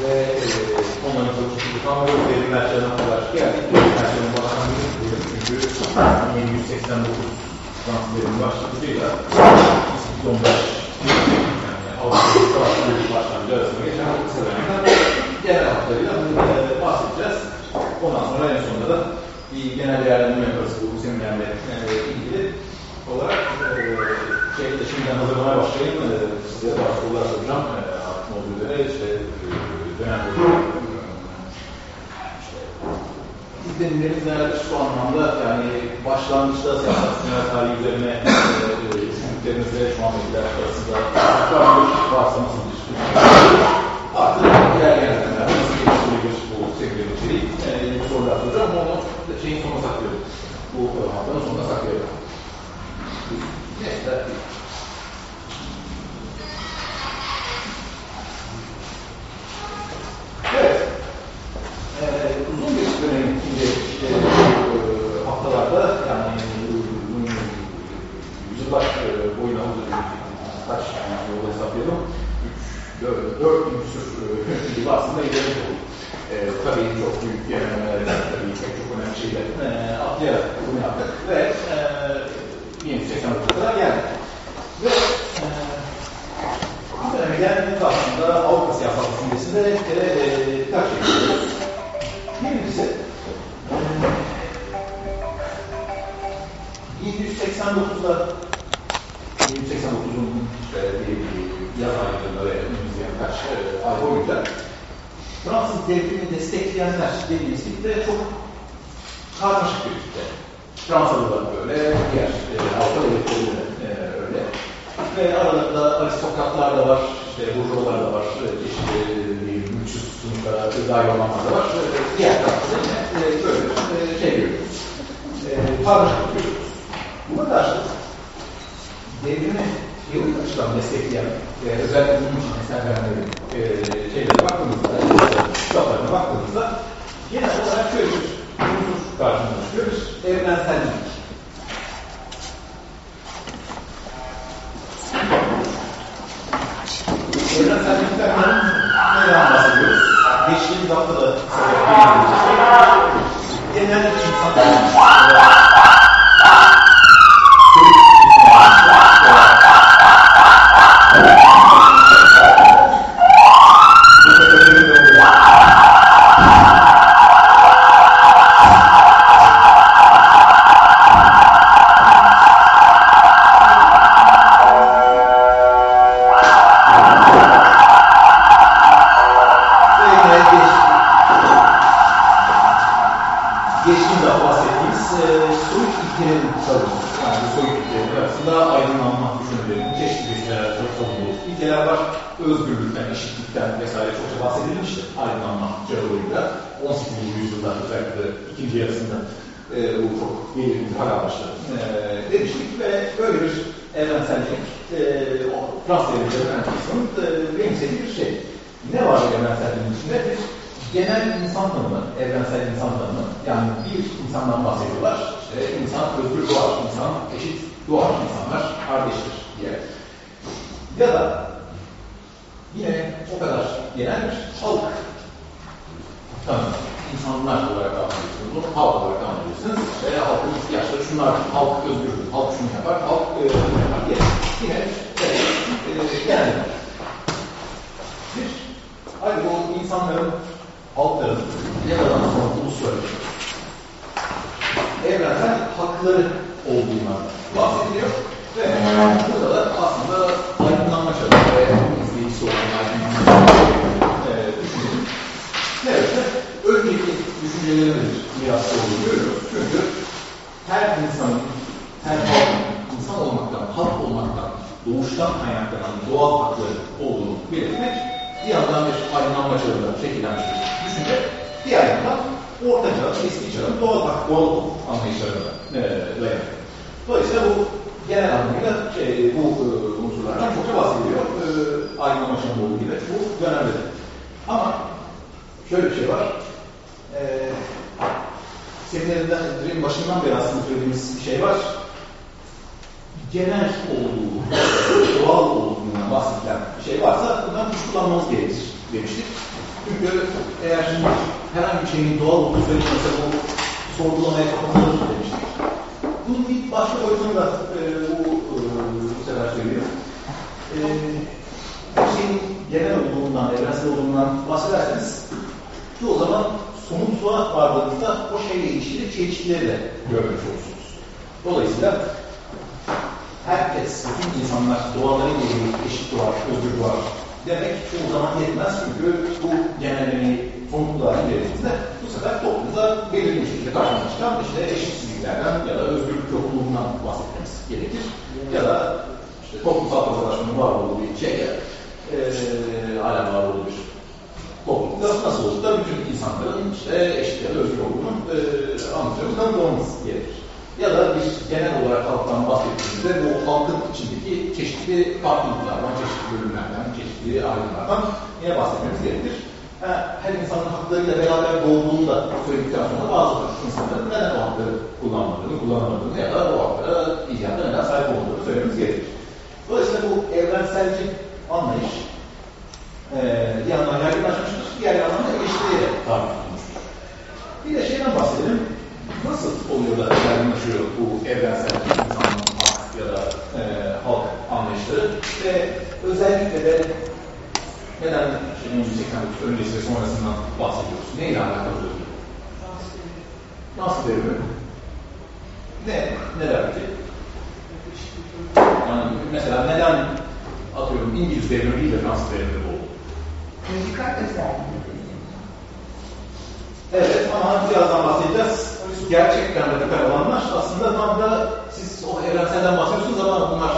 ve e, onların ölçüsü tam ödeyelim versiyona kadar geldik. Bu versiyonu baştan bir çünkü 1789 transferin başlangıcıyla 15 yani Avrupa'nın savaşlarının başlangıcı arasında geçen bu kısa genel hatlarıyla e, bahsedeceğiz. Ondan sonra en sonunda da bir genel değerlendirme yaparız bu seminerle e, ilgili olarak e, şeyde şimdiden hazırlamaya başlayayım. E, size bazı sorular soracağım. E, artık olduğu üzere işte İzlenimlerimiz herhalde şu anlamda yani başlangıçta seyahat sınır tarihi üzerine e, düşündüklerimizde şu an bilgiler arasında bir varsamasız. Artık diğer yerlerden nasıl geliştirilir bu sevgili içeriği e, sorular soracağım ama onu şeyin sonuna saklıyorum. Bu programın sonuna saklıyorum. Neyse. Herkes, bütün insanlar doğalarıyla ilgili eşit doğar, özgür doğar demek çoğu zaman yetmez. Çünkü bu genellemeyi somutluğa indirdiğinizde bu sefer toplumda belirli bir şekilde karşımıza çıkan işte eşitsizliklerden ya da özgürlük yokluğundan bahsetmemiz gerekir. Ya da işte toplumsal kazalaşmanın var olduğu bir şeyde e, hala var olduğu bir toplumda nasıl olur da bütün insanların işte eşit ya da özgür olduğunu e, anlatıyoruz, kanıtlamamız gerekir. Ya da biz genel olarak halktan bahsettiğimizde bu halkın içindeki çeşitli farklılıklardan, çeşitli bölümlerden, çeşitli ayrımlardan yine bahsetmemiz gerekir. Her insanın haklarıyla beraber doğduğunu da söyledikten sonra bazı insanların neden o hakları kullanmadığını, kullanamadığını ya da o haklara icabında neden sahip olduğunu söylememiz gerekir. Dolayısıyla bu evrenselci anlayış e, bir yandan yaygınlaşmıştır, diğer yandan da eleştiriye tabi tutulmuştur. Bir de şeyden bahsedelim. Nasıl oluyor da yaygınlaşıyor bu evrensel insanın ya da e, halk anlayışları ve özellikle de neden işte 1989 öncesi ve sonrasından bahsediyoruz? Neyle alakalı oluyor? Nasıl devrimi? Ne? Neden peki? Yani mesela neden atıyorum İngiliz devrimi değil de Fransız devrimi oldu? Müzikal özelliği. Evet ama birazdan bahsedeceğiz. Gerçekten radikal olanlar aslında tam da siz o evrenselden bahsediyorsunuz ama bunlar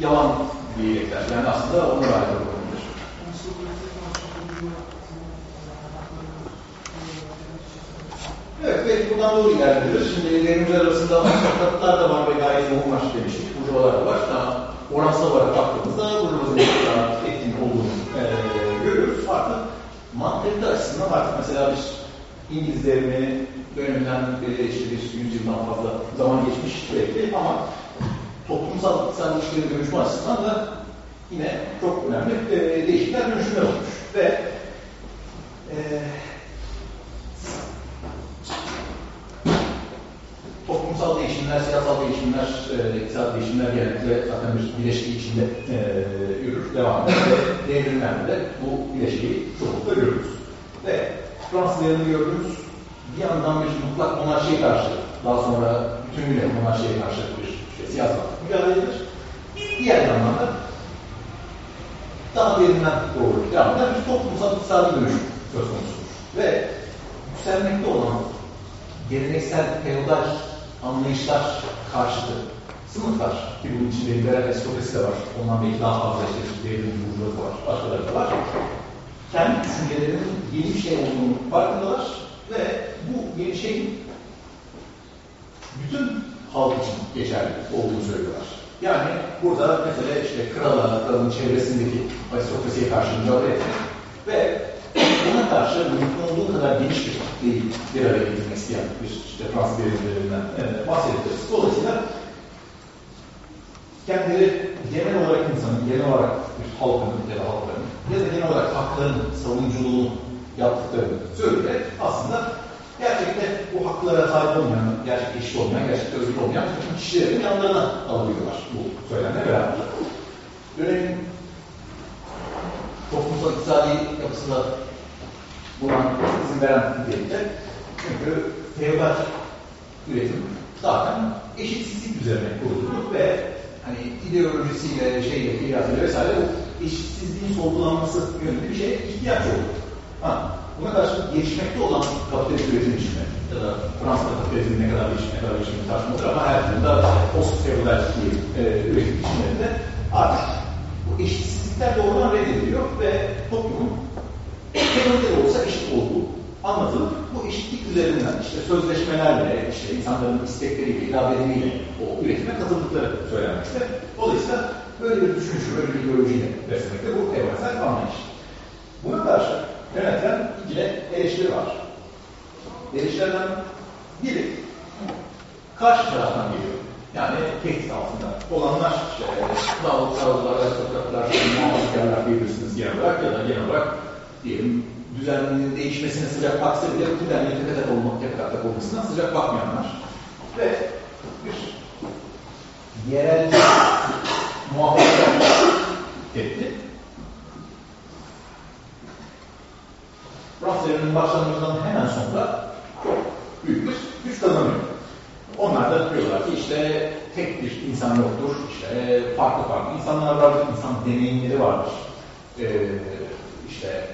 yalan diyecekler. Yani aslında onlar ayrı olabilir. Evet, belki buradan doğru ilerleyebiliriz. Şimdi ellerimizin arasında başkatlar da var ve gayet yoğun var demiştik. Burjuvalar da var. Daha oransal olarak baktığımızda burjuvazinin daha etkin olduğunu e, görüyoruz. Artık mantıklı açısından artık mesela bir İngiliz devrimi döneminden beri işte bir yüzyıldan fazla zaman geçmiş belki ama toplumsal iktisal ilişkileri dönüşme açısından da yine çok önemli e, değişiklikler, dönüşümler olmuş. Ve e, toplumsal değişimler, siyasal değişimler, e, iktisal değişimler genellikle zaten bir bileşki içinde e, yürür, devam eder ve devrimlerde de bu bileşkiyi çoğunlukla görürüz. Ve Fransız devrimini gördüğümüz bir yandan bir mutlak monarşiye karşı, daha sonra bütünüyle monarşiye karşı bir işte, siyasal mücadeledir. Diğer yandan da daha derinden doğru devam eden bir toplumsal iktisadi dönüşüm söz konusudur. Ve yükselmekte olan geleneksel feodal anlayışlar karşıtı sınıflar ki bunun içinde liberal aristokrasi de var. Ondan belki daha fazla işte devrim burjuvazi var, başkaları da var. Kendi düşüncelerinin yeni bir şey olduğunu farkındalar ve bu yeni şeyin bütün halk için geçerli olduğunu söylüyorlar. Yani burada mesela işte krala, kralın çevresindeki aristokrasiye karşı mücadele etmek ve buna karşı mümkün olduğu kadar geniş bir kitleyi bir araya getirmek isteyen bir işte Fransız devrimlerinden e, bahsedebiliriz. Dolayısıyla kendileri genel olarak insanın, genel olarak bir halkın ya da halkların ya da genel olarak hakların savunuculuğunu yaptıklarını söyleyerek aslında gerçekte bu haklara sahip olmayan, gerçekte eşit olmayan, gerçekte özgür olmayan kişilerin yanlarına alabiliyorlar bu söylemle beraber. Dönemin toplumsal iktisadi yapısında buna izin veren nitelikte. Çünkü feodal üretim zaten eşitsizlik üzerine kuruldu ve hani ideolojisiyle, şeyle, kıyasıyla vesaire eşitsizliğin sorgulanması yönünde bir şeye ihtiyaç oldu. Ha, buna karşılık gelişmekte olan kapitalist üretim içinde ya da Fransa'da kapitalizmin ne kadar gelişmiş, ne kadar gelişmiş tartışmalıdır ama her türlü post-feodal e, üretim biçimlerinde artık bu eşitsizlikler doğrudan reddediliyor ve toplumun teoride de olsa eşit olduğu anlatılıp bu eşitlik üzerinden işte sözleşmelerle, işte insanların istekleriyle, iradeleriyle o üretime katıldıkları söylenmekte. Dolayısıyla böyle bir düşünüşü, böyle bir ideolojiyle beslemekte bu evrensel anlayış. Buna karşı yönetilen iki de eleştiri var. Eleştirilerden biri karşı taraftan geliyor. Yani tehdit altında olanlar işte dağlık sağlıklar, aristokratlar, muhafazkarlar diyebilirsiniz genel olarak ya da genel olarak diyelim düzeninin değişmesine sıcak baksa bile bu denli tepe olmak, tepe olmasına sıcak bakmayanlar ve bir yerel muhafazakar etti. Fransız devrinin başlangıcından hemen sonra çok büyük bir güç kazanıyor. Onlar da diyorlar ki işte tek bir insan yoktur, işte farklı farklı insanlar vardır, insan deneyimleri vardır. Ee, işte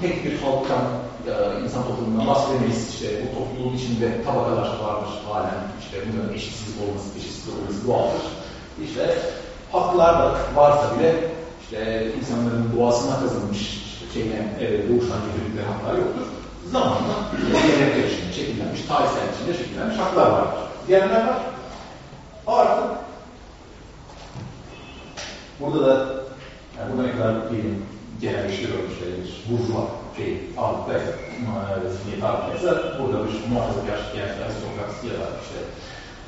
tek bir halktan ya insan toplumundan bahsedemeyiz. İşte bu topluluğun içinde tabakalar vardır halen. İşte bunların eşitsizlik olması, eşitsizlik olması doğaldır. İşte haklar da varsa bile işte insanların doğasına kazanmış işte şeyine, e, doğuştan getirdikleri haklar yoktur. Zamanla gelenekler içinde şekillenmiş, tarihsel içinde şekillenmiş haklar vardır. Diyenler var. Artı burada da yani ne kadar diyelim genelleştiriyorum işte bir burjuva şey Avrupa'ysa, zihniyet Avrupa'ysa burada bir muhafazakar genç aristokrat ya da işte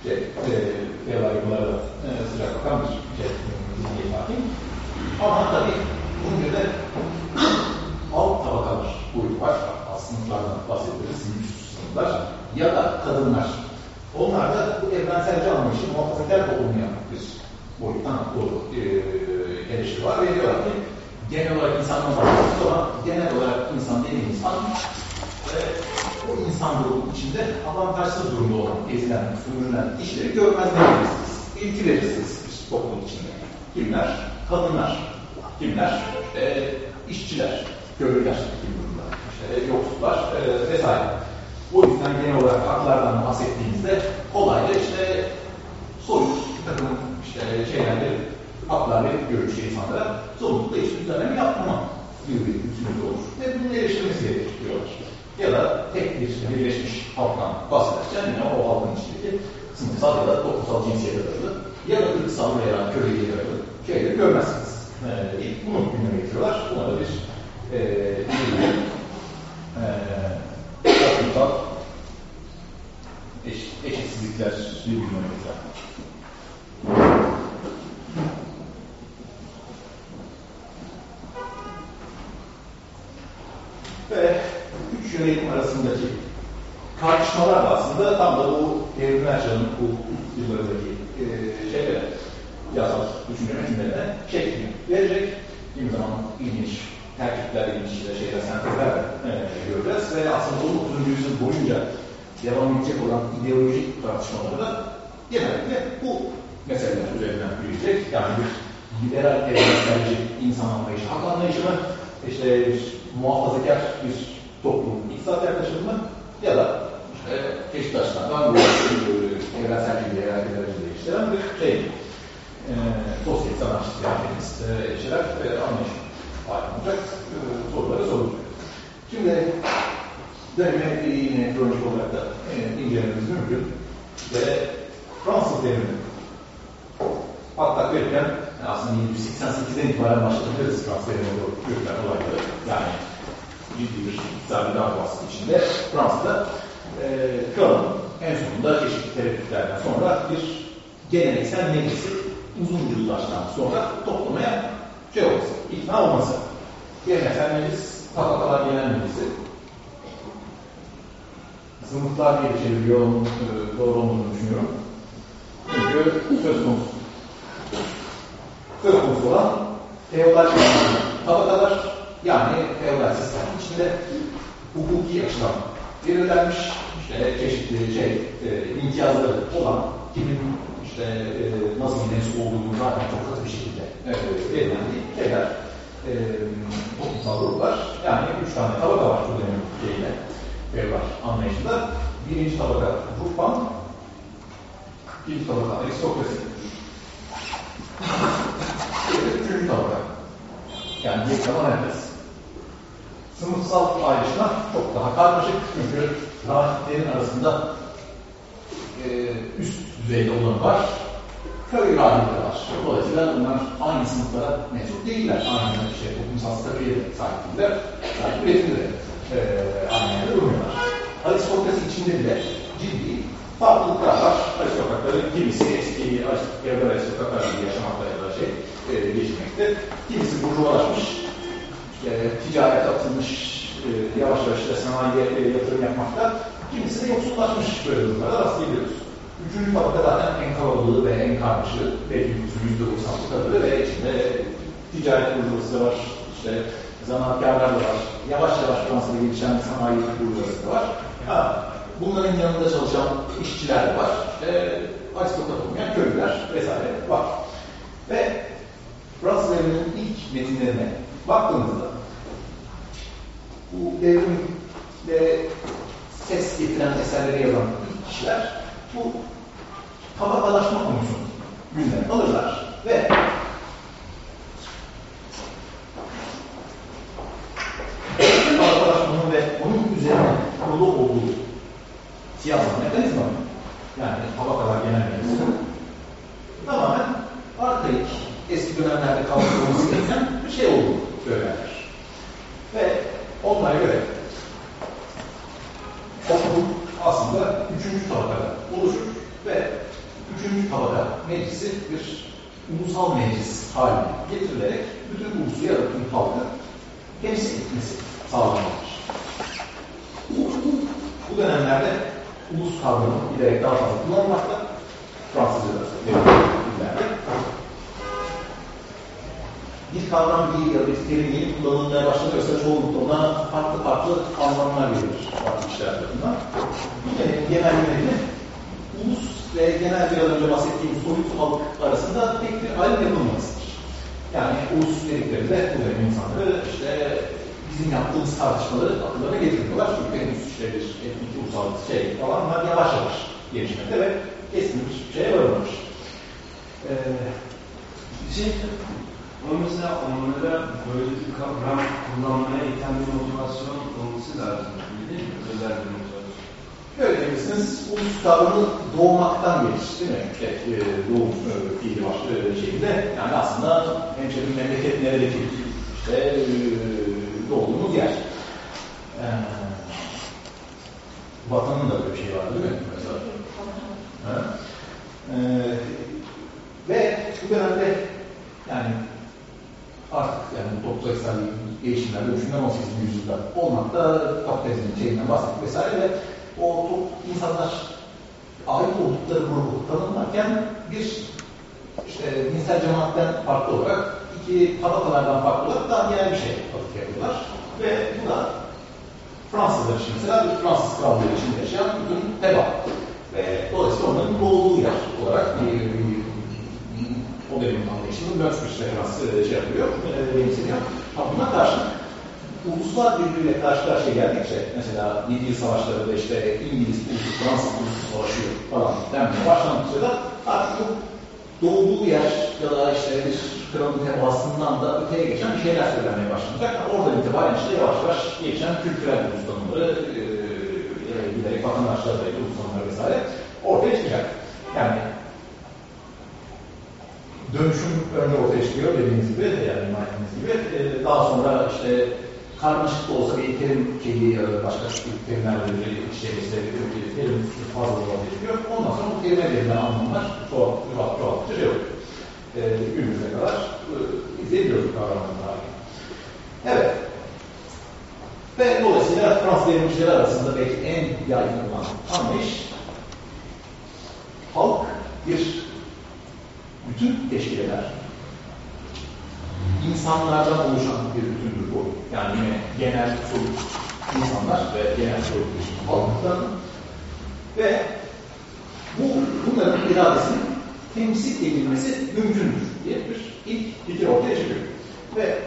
şey, e, feodal yapılara da e, sıcak bakan bir şey, zihniyet. Ama tabii bunun bir de alt tabakalar boyutu var. Sınıflardan bahsediyoruz, sınıflar ya da kadınlar. Onlar da bu evrenselci anlayışı muhafazakar toplumuna bir boyuttan doğru e, eleştiri var ve diyorlar ki genel olarak insandan bahsediyoruz ama genel olarak insan dediğimiz insan ve o insan grubunun içinde avantajsız durumda olan, ezilen, sömürülen kişileri görmezleyebilirsiniz. İlki verirsiniz bir toplum içinde. Kimler? Kadınlar. Kimler? E, işçiler, köylüler gibi durumda. İşte yoksullar e, vesaire. O yüzden genel olarak haklardan bahsettiğimizde kolayca işte soyut bir takım işte şeylerle haklar verip görüşü insanlara zorunlulukla iş düzenleme yapmama gibi bir hükümeti olur. Ve bunun eleştirmesi diyorlar. Ya da tek bir birleşmiş halktan bahsederken yine o halkın içindeki sınıfsal ya da toplumsal cinsiyete dayalı ya da ırksal veya köleliğe dayalı şeyleri görmezsiniz. Ee, ilk bunu gündeme getiriyorlar. Buna da bir e, e, toplumsal eş, eşitsizlikler bir gündeme getiriyorlar. Ve üç yönelim arasındaki tartışmalar da aslında tam da bu Devrim Erçan'ın bu yıllarındaki e, şeylere, yazar düşünce metinlerine şekli verecek. Bir zaman ilginç terkipler, ilginç şeyler, sentezler e, göreceğiz ve aslında 19. yüzyıl boyunca devam edecek olan ideolojik tartışmaları da genellikle bu meseleler üzerinden yürüyecek. Yani bir liberal evrenselci insan anlayışı, hak anlayışı mı, işte muhafazakar bir toplum iktisat yaklaşımı ya da işte açılardan bu evrenselci bir hiyerarşileri değiştiren bir şey. E, sosyal sanatçı, siyasetist e, şeyler e, anlayış ayrılacak, e, soruları sorulacak. Şimdi döneme yine kronik olarak da e, incelememiz mümkün ve Fransız devrimi patlak verirken aslında 1788'den itibaren Fransız devrimi doğru yürüten olayları. Yani ciddi bir iktisadi davası içinde Fransa'da e, kralın en sonunda çeşitli tereddütlerden sonra bir geleneksel meclisi uzun yıllardan sonra toplamaya şey olması, ikna olması. Geleneksel meclis, tabakalar genel meclisi. Sınıflar diye çeviriyor, e, doğru olduğunu düşünüyorum. Çünkü söz konusu konusu olan feodal tabakalar yani feodal sistem. İçinde hukuki açıdan belirlenmiş işte çeşitli şey e, imtiyazları olan kimin işte e, nasıl mensup olduğunu zaten çok katı bir şekilde e, belirlendiği şeyler e, toplumsal gruplar. Yani üç tane tabaka var bu dönemin şeyle feodal anlayışında. Birinci tabaka ruhban ikinci tabaka aristokrasi üçüncü tabaka yani bir zaman herkes sınıfsal ayrışma çok daha karmaşık çünkü rahiplerin arasında e, üst düzeyde olan var, köy rahipleri var. Dolayısıyla bunlar aynı sınıflara mensup değiller. Aynı işte, toplumsal statüye sahip değiller. Sahip üretimde de e, aynı yerde durmuyorlar. Aristokrasi içinde bile farklılıklar var. Aristokratların kimisi eski evvel aristokratlar gibi yaşamakta ya da şey e, geçmekte. Kimisi burjuvalaşmış, e, ticarete atılmış, e, yavaş yavaş da sanayiye e, yatırım yapmakta, kimisi de yoksullaşmış böyle durumlara rastlayabiliyoruz. Üçüncü tabaka zaten en kalabalığı ve en karmaşığı, belki yüzde doksanlı kadarı ve içinde ticaret burjuvası var, işte zanaatkarlar da var, yavaş yavaş Fransa'da gelişen sanayi burjuvası da var. Ha, bunların yanında çalışan işçiler var, işte aristokrat olmayan köylüler vesaire var. Ve Fransız devrinin ilk metinlerine baktığımızda bu devrimde ses getiren eserleri yazan ilk kişiler bu tabakalaşma konusunu gündeme alırlar ve tabakalaşmanın ve onun üzerine kurulu olduğu siyasal mekanizma yani tabakalar genel mekanizma tamamen arkaik eski dönemlerde olması gereken bir şey olduğunu söylerler. Ve onlara göre toplum aslında üçüncü tabakada oluşur ve üçüncü tabaka meclisi bir ulusal meclis haline getirilerek bütün ulusu ya da bütün halkı temsil etmesi sağlanmalıdır. Bu dönemlerde ulus kavramı giderek daha fazla kullanılmakta. Fransızca'da dillerde. Bir kavram değil ya da bir terim yeni kullanılmaya başlanıyorsa çoğunlukla ona farklı farklı anlamlar verilir farklı kişiler tarafından. Yine genel yönetimi ulus ve genel bir önce bahsettiğim soyut halk arasında tek bir ayrım yapılmamasıdır. Yani ulus dediklerinde bu insanları işte bizim yaptığımız tartışmaları akıllarına getiriyorlar. Çünkü henüz işte bir etnik ulusal şey falan bunlar yavaş yavaş gelişmekte ve kesinlikle hiçbir şeye varılmamış. Ee, şey, ama mesela onlara böyle bir kavram kullanmaya iten bir motivasyon olması lazım. Değil mi? Özel bir motivasyon. Öyle demişsiniz, ulus kavramı doğmaktan gelir, değil mi? İşte, e, doğum e, fiili var e, şeyinde. Yani aslında hemşerim memleket neredeki işte e, doğduğumuz yer. E, vatanın da böyle bir şey var değil mi? Mesela. Ha? E, ve bu dönemde yani artık yani toplumsal değişimler, dönüşümler 18. yüzyılda olmakta, kapitalizmin şeyinden bahsettik vesaire ve o insanlar ait oldukları grubu tanımlarken bir işte dinsel cemaatten farklı olarak iki tabakalardan farklı olarak daha genel bir şey atıf yapıyorlar. Ve bu da Fransızlar için mesela bir Fransız krallığı için yaşayan bütün teba. Ve dolayısıyla onların doğduğu yer olarak bir, o dönemin anlayışında Mönsmüş referans şey yapıyor, e, benimseniyor. Ama buna karşı uluslar birbiriyle karşı karşıya geldikçe, mesela 7 yıl savaşlarında işte İngiliz Fransız ulusu savaşıyor falan denmeye başlandıkça da artık bu doğduğu yer ya da işte bir kralın tebaasından da öteye geçen şeyler söylenmeye başlanacak. Oradan itibaren işte yavaş yavaş geçen kültürel ulus tanımları, e, giderek vatandaşlar da ulus tanımları vesaire ortaya çıkacak. Yani dönüşüm önce ortaya çıkıyor dediğiniz gibi, yani imaniniz gibi. E, daha sonra işte karmaşık da olsa bir terim şeyi ya da başka terimlerle bir işte bir terim fazla çıkıyor. Ondan sonra bu terime verilen anlamlar çoğalt, çoğalt, çoğaltıcı şey oluyor. E, günümüze kadar e, izleyebiliyoruz kavramların tarihini. Evet. Ve dolayısıyla Fransız devrimcileri arasında belki en yaygın olan anlayış halk bir bütün teşkil eder. İnsanlardan oluşan bir bütündür bu. Yani yine genel soyut insanlar ve genel soyut bir halktan ve bu, bunların iradesinin temsil edilmesi mümkündür diye bir ilk fikir ortaya çıkıyor. Ve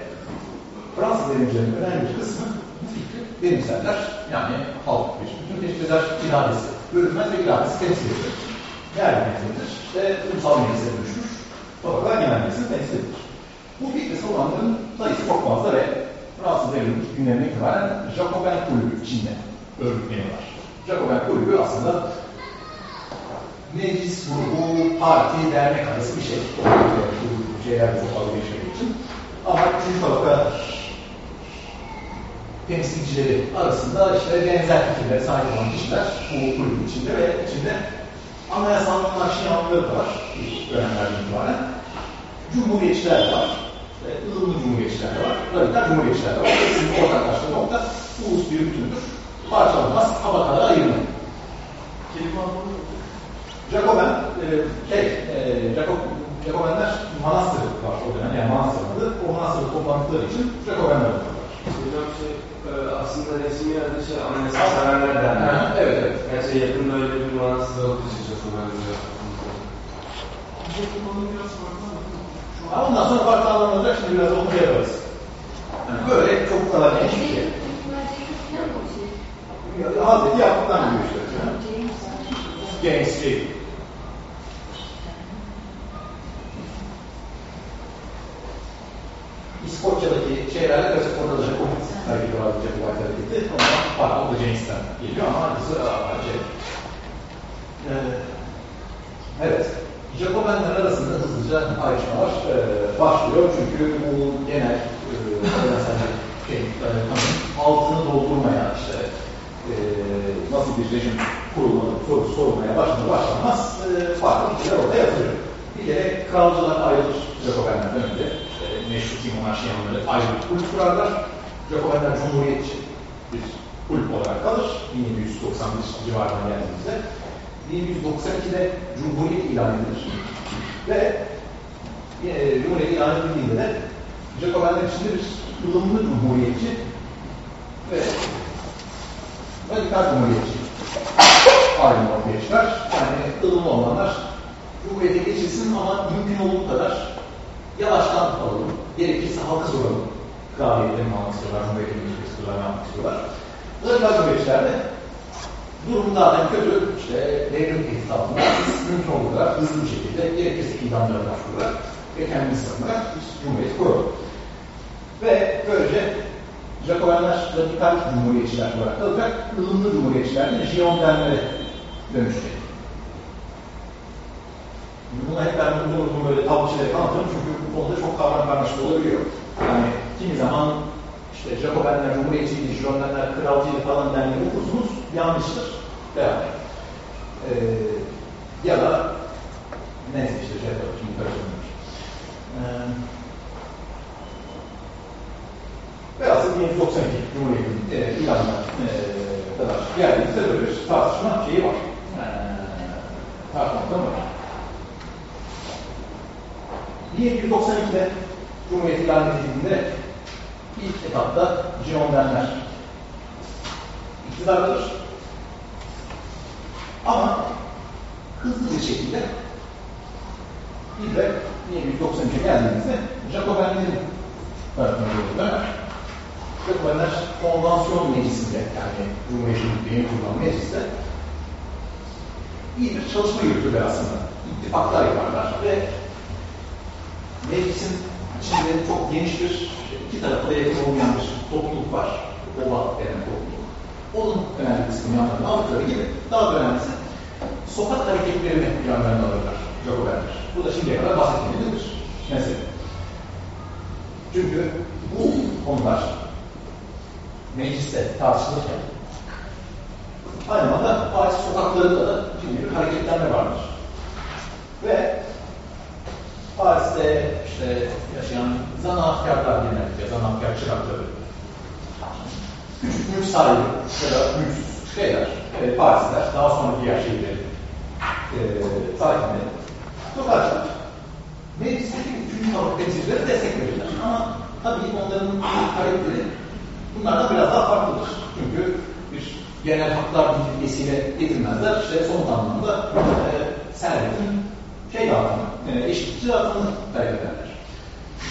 Fransız devrimcilerin önemli bir kısmı bu fikri benimserler. Yani halk bir bütün teşkil eder iradesi. Görünmez ve iradesi temsil edilir. Değerli meclisidir. İşte ulusal meclise dönüşmüş. Tabakalar genel meclisini temsil edilir. Bu fikri savunanların sayısı çok fazla ve Fransız devrimi günlerine itibaren Jacobin kulübü içinde örgütleniyorlar. Jacobin kulübü aslında meclis grubu, parti, dernek arası bir şey. Bu şeyler çok fazla geçmediği için. Ama üçüncü tabaka temsilcileri arasında işte benzer fikirlere sahip olan kişiler bu kulübün içinde ve içinde yanlıları da var dönemlerden itibaren. Cumhuriyetçiler var. E, ılımlı cumhuriyetçiler de var, radikal cumhuriyetçiler de var. Hepsinin ortaklaştığı nokta ulus bir bütündür. Parçalanmaz, tabakalara ayrılır. Kelime anlamı Jacoben, e, şey, e, Jacob, Jacobenler manastır var o dönem, yani manastır adı. O manastırda toplandıkları için Jacobenler oluyorlar. Hocam şey, e, aslında resmi adı şey anayasa severler derler. evet, evet. Yani şey yakında öyle bir manastır olduğu için çok önemli. Ama ondan sonra farklı anlamlanacak, şimdi biraz onu yaparız. Yani böyle çok kadar geniş bir şey. Hazreti Yakup'tan biliyor işte. Street. İskoçya'daki şeylerle karışık orada da Jacobit hareketi var, Jacobite hareketi. Ondan farklı, da James'ten geliyor ama hangisi şey. Ee, evet. Jacobenler arasında hızlıca ayrışmalar e, başlıyor. Çünkü bu genel e, şey, e, altını doldurmaya işte e, nasıl bir rejim kurulmalı sorusu sorulmaya başlanır başlamaz e, farklı fikirler ortaya atılıyor. Bir kere kralcılar ayrılır Jacobenlerden önce. İşte meşruti monarşi yanları ayrı kulüp kurarlar. Jacobenler cumhuriyetçi bir kulüp olarak kalır. 1791 civarına geldiğimizde. 1792'de Cumhuriyet ilan edilir. Ve e, Cumhuriyet ilan edildiğinde de Jacobenler içinde bir ılımlı cumhuriyetçi ve radikal cumhuriyetçi ayrım ortaya çıkar. Yani ılımlı olanlar Cumhuriyete geçilsin ama mümkün olduğu kadar yavaştan alalım. Gerekirse halka soralım. Kraliyetlerini almak istiyorlar, Cumhuriyet'in geçmek istiyorlar, ne yapmak istiyorlar. Radikal cumhuriyetçiler durum zaten kötü. İşte altında biz mümkün olduğu hızlı bir şekilde gerekirse idamlara başvururlar ve kendini savunarak bir cumhuriyet kuralım. Ve böylece Jacobenler radikal cumhuriyetçiler olarak kalacak, ılımlı cumhuriyetçiler de Girondinlere dönüşecek. Bunu hep ben uzun uzun böyle tablo şeyleri anlatıyorum çünkü bu konuda çok kavram karmaşık olabiliyor. Yani kimi zaman işte Jacobenler Cumhuriyetçiydi, Girondinler Kralcıydı falan denmeyi okursunuz, yanlıştır. Veya ee, ya da neyse işte şey yapalım, şimdi karıştırmıyoruz. Ee, Velhasıl 1992 Cumhuriyeti'nin e, ilanına e, kadar geldiğimizde böyle bir tartışma şeyi var. E, tartışma var. 1792'de Cumhuriyet ilan edildiğinde ilk etapta Girondinler iktidardadır. Ama hızlı bir şekilde bir de 1793'e geldiğimizde Jacobenlerin tarafına doğru döner. Jacobenler konvansiyon meclisinde yani Cumhuriyet'in yeni kurulan mecliste iyi bir çalışma yürütürler aslında. İttifaklar yaparlar ve meclisin içinde çok geniş bir, iki tarafta yakın olmayan bir topluluk var. Oba denen topluluk. Onun önemli kısmını yanlarına aldıkları gibi daha da önemlisi sokak hareketlerini yanlarına alırlar Jacobenler. Bu da şimdiye kadar bahsettiğimiz bir mesele. Çünkü bu konular mecliste tartışılırken aynı zamanda Paris sokaklarında da ciddi bir hareketlenme vardır. Ve Paris'te işte yaşayan zanaatkarlar genellikle, zanaatkar çırakları, küçük mülk sahibi ya da mülksüz şeyler, e, Parisler, daha sonraki diğer şehirlerin e, sakinleri, sokağa çıkar. Meclisteki üçüncü tabaka temsilcileri destek. Ama tabii onların karakteri bunlardan biraz daha farklıdır. Çünkü bir genel haklar bildirgesiyle getirmezler. İşte somut anlamda e, servetin şey dağıtımı, e, eşitlikçi dağıtımını talep ederler.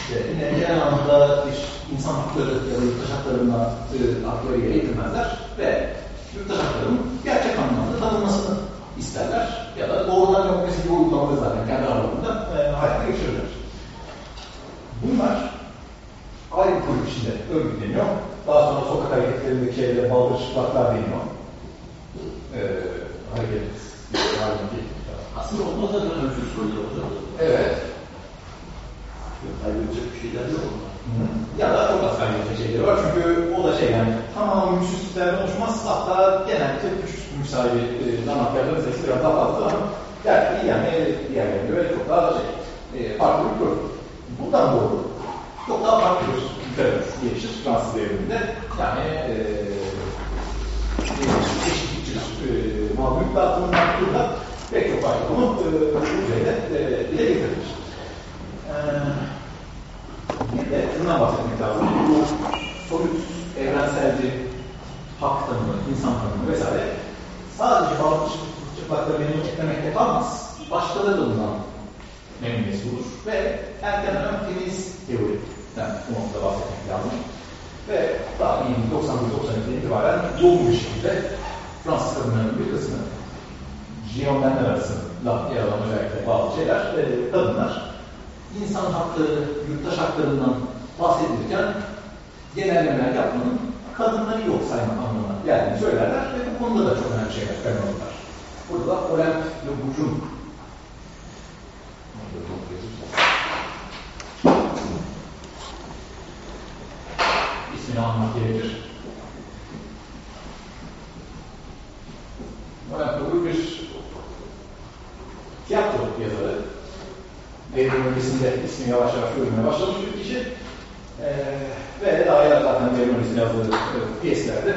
İşte yine genel anlamda bir insan hakları ya da yurttaş haklarına e, yere getirmezler ve yurttaş haklarının gerçek anlamda tanınmasını isterler ya da doğrudan demokrasi gibi uygulamaları zaten kendi aralarında e, hayata geçirirler. Bunlar ayrı kurup içinde örgütleniyor. Daha sonra sokak hareketlerindeki şeylere baldır çıplaklar deniyor. Ee, hareket. Aslında olmaz da ölçüsü soruyor. Evet. Kaybedecek bir şeyler yok. Ya da çok az kaybedecek şeyleri var çünkü o da şey yani tamamen mülksüz tiplerden oluşmaz. Hatta genellikle küçük mülk sahibi e, zanatkarların sayısı biraz daha fazla ama gerçekten yani diğerlerine göre çok daha şey, e, farklı bir durum. Bundan doğru çok daha farklı bir literatür gelişir Fransız devriminde. Yani e, çeşitlikçi e, mağdurluk dağıtımından burada pek çok fayda bunu e, üzerinde e, dile getirilir. E, bir de şundan bahsetmek lazım. Bu soyut, evrenselci hak tanımı, insan tanımı vesaire sadece bağlı çıplakları memnun etmemekte kalmaz. Başkaları da bundan memnuniyet bulur. Ve erken dönem feminist teoriden bu noktada bahsetmek lazım. Ve daha 1990-92'den itibaren yoğun bir şekilde Fransız kadınlarının bir kısmı Giyonmenler arasında yer alan özellikle bazı şeyler, e, kadınlar insan hakları, yurttaş haklarından bahsedilirken genellemeler yapmanın kadınları yok sayma anlamına geldiğini söylerler ve bu konuda da çok önemli şeyler söylemeliler. Burada da Olympe Le Bourgeon ismini almak gerekir. Le Bourgeon bir tiyatro yazarı. Devrim öncesinde ismi yavaş yavaş görülmeye başlamış bir kişi. Ee, ve daha evvel zaten devrim öncesinde yazdığı e, piyeslerde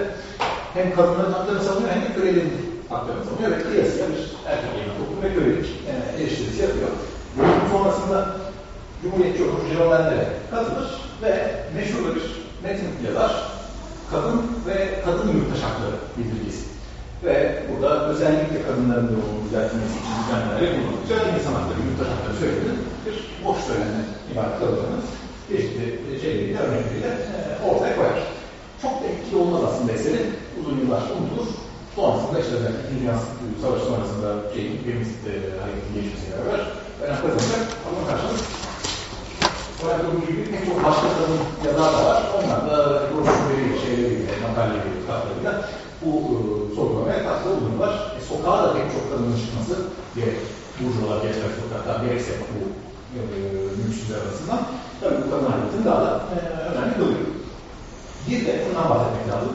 hem kadınların haklarını savunuyor hem de kölelerin haklarını savunuyor ve kıyasıya bir erkek eğitim toplum ve kölelik e, eleştirisi yapıyor. Bunun sonrasında Cumhuriyetçi olur, Jirolenlere katılır ve meşhur bir metin yazar. Kadın ve kadın yurttaş hakları bildirgesi. Ve burada özellikle kadınların durumunu düzeltilmesi için düzenlenerek bunu güzel insan hakları, yurttaş hakları söylediğinin bir boş söylenme ibaret kalacağını çeşitli şeyleriyle, örnekleriyle e, ortaya koyar. Çok da etkili olmaz aslında eseri. Uzun yıllar unutulur. Sonrasında işte özellikle İkinci Dünya Savaşı sonrasında şeyin feminist e, hareketin gelişmesiyle beraber önem kazanacak. Ama karşılık Fakat bu gibi pek çok başka kadın yazar da var. Onlar da broşürleri, şeyleriyle, makaleleri, kitaplarıyla bu katkıda bulunurlar. E, sokağa da pek çok kadının çıkması gerek burjuvalar geçer sokakta gerekse bu e, mülksüzler arasından tabii bu kadın hareketini daha da e, önemli kılıyor. Bir de bundan bahsetmek lazım.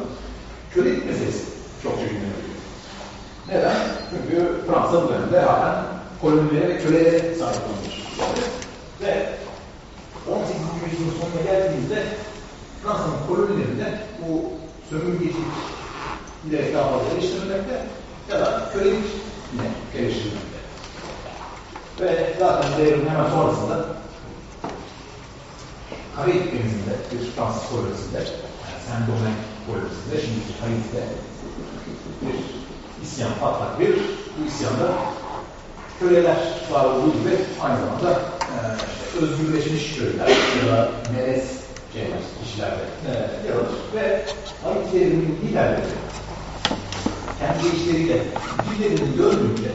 Kölelik meselesi çokça gündeme Neden? Çünkü Fransa bu dönemde halen kolonilere ve kölelere sahip olmuş. Ve 18. yüzyılın sonuna geldiğimizde Fransa'nın kolonilerinde bu sömürgecilik giderek daha fazla eleştirilmekte kölelik yine eleştirilmekte. Ve zaten devrimin hemen sonrasında Karayip Denizi'nde bir Fransız kolonisinde, yani Saint-Domingue kolonisinde, şimdiki Haiti'de bir isyan patlak bir, bu isyanda köleler var olduğu gibi aynı zamanda e, işte özgürleşmiş köleler ya da melez şeyler, kişilerle e, yer ve Haiti'lerin liderleri kendi işleriyle birilerini gördüğünde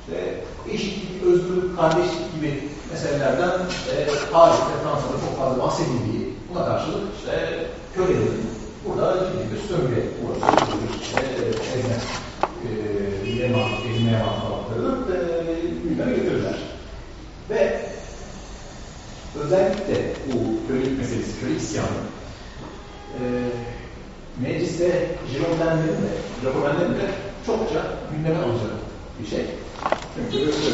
işte eşitlik, özgürlük, kardeşlik gibi meselelerden işte tarihte Fransa'da çok fazla bahsedildiği buna karşılık işte kölelerin burada ciddi bir sömürge uğraştığı bir işte ezme, e, yeme, ezmeye mahkumluklarını e, gündeme getirirler. Ve özellikle bu kölelik meselesi, köle isyanı e, mecliste Jirondenlerin de, Jacobenlerin de çokça gündeme alacak bir şey. Çünkü e,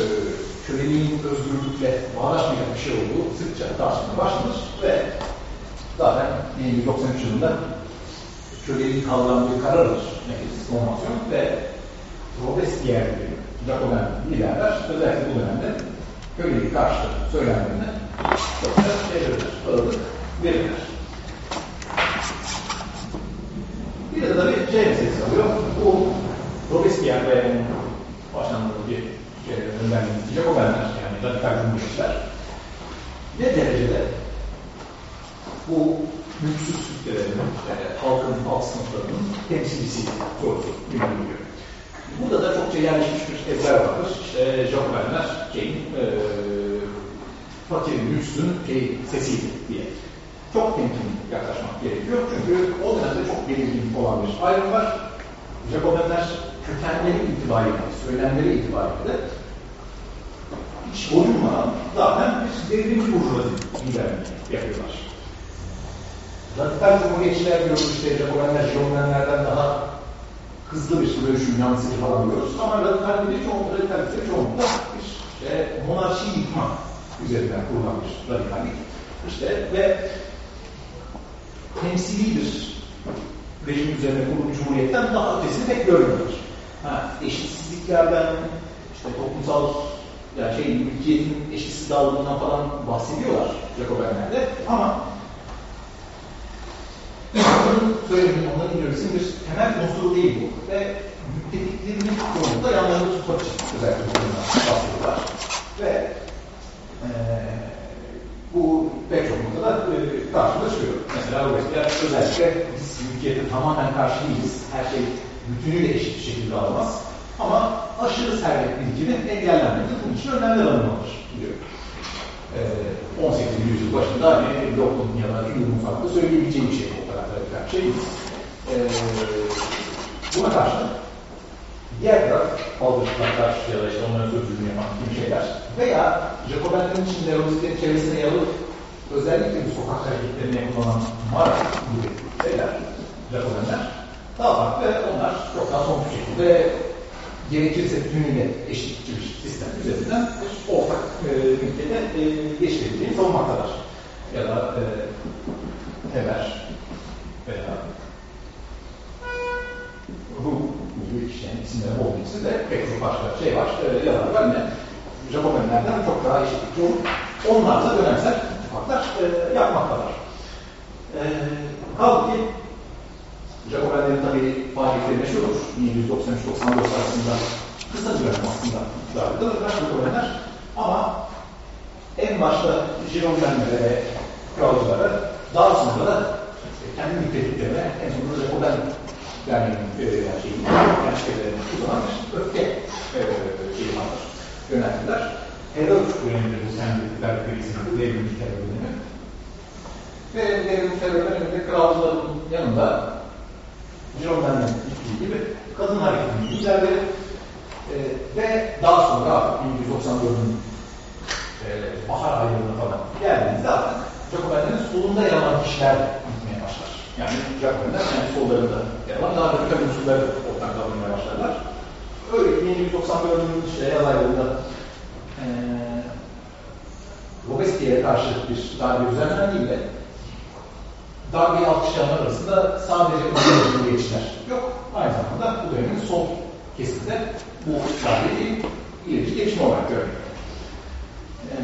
köleliğin özgürlükle bağdaşmayacak bir şey olduğu sıkça tartışmaya başlanır ve zaten 1993 yılında köleliğin kaldıran bir karar alır meclis konvansiyon ve Robespierre gibi Jacoben liderler özellikle bu dönemde kölelik karşıtı söylemlerine çokça şey verirler, ağırlık verirler. Bir de tabii şey meselesi oluyor. Bu Robespierre ve başlandığı bir şey, önderliğini diyecek o benler. Yani radikal cumhuriyetçiler. Ne derecede bu mülksüz kitlelerin, işte, halkın, halk sınıflarının temsilcisi sorusu gündemliyor. Burada da çokça yerleşmiş bir ezber vardır. İşte Jacobenler şeyin, e, fakirin, mülksüzün şey, sesiydi diye çok temkinli yaklaşmak gerekiyor. Çünkü o dönemde çok belirgin olan bir ayrım var. Jacobenler kökenleri itibariyle, söylemleri itibariyle hiç boyunmadan zaten bir devrimci burjuvazi liderliği yapıyorlar. Radikal cumhuriyetçiler diyoruz işte Jacobenler, Jacobenlerden daha hızlı bir dönüşüm yansıcı falan diyoruz. Ama radikalleri çoğunlukla, radikalleri çoğunlukla bir işte, monarşiyi yıkma üzerinden kurulan bir radikallik. İşte ve temsili bir rejim üzerine kurulu cumhuriyetten daha ötesini pek görmüyorlar. Ha, eşitsizliklerden, işte toplumsal yani şey, mülkiyetin eşitsiz dağılımından falan bahsediyorlar Jacobenler'de ama onların söylediği, onların ideolojisinin bir temel unsuru değil bu. Ve müttefiklerinin çoğunlukla yanlarında tutmak için özellikle bundan bahsediyorlar. Ve ee, bu pek çok noktada e, karşımıza çıkıyor. Mesela Robespierre özellikle biz mülkiyete tamamen karşı değiliz. Her şey bütünüyle eşit bir şekilde alınmaz. Ama aşırı servet birikimi engellenmelidir. Bunun için önlemler alınmalıdır diyor. Ee, 18. yüzyıl başında hani Locke'un ya da Hume'un da söyleyebileceği bir şey o kadar radikal bir şey. Ee, buna karşı diğer taraf aldırışlar ya da işte onların sözcülüğünü yapan gibi şeyler veya Jacobenlerin içinde Robespierre çevresine yalıp özellikle bu sokak hareketlerine kullanan Mara gibi şeyler Jacobenler daha farklı ve onlar çok daha somut şekilde gerekirse tümüyle eşitçi bir sistem üzerinden ortak e, ülkede e, geçirebileceğini savunmaktalar. Ya da e, Heber veya bu gibi kişilerin isimleri olduğu de pek çok başka şey var. E, yalan var yine Japonelerden çok daha eşitlikçi olup onlarla dönemsel ittifaklar e, yapmaktalar. E, kaldı ki Jacobenlerin tabii faaliyetleri meşhurdur. 1793-94 arasında kısa dönem aslında darbıdadırlar Jacobenler. Ama en başta Girondinlere ve kralcılara daha sonra da kendi müttefiklerine en sonunda Jacoben e, yani gençliklerini kullanan bir öfke e, şeyi vardır. Yöneltiler. Terör dönemidir bu sendikler krizinin devrimci terör dönemi. Ve devrimci terör döneminde kralcıların yanında Girondin'den gittiği gibi kadın hareketinin liderleri e, ve daha sonra artık 1994'ün e, bahar aylarına falan geldiğimizde artık Jacobenlerin solunda yer alan kişiler. Yani Jacobenler kendi sollarında yer alan daha radikal unsurları ortak davranmaya başlarlar. Öyle ki 1994'ün işte yaz aylarında e, Robespierre'e karşı bir darbe düzenlendiğinde darbeyi alkışlayanlar arasında sadece cumhuriyetçiler yok. Aynı zamanda bu dönemin sol kesimde bu darbeyi ilerici gelişme olarak görüyor. Ee,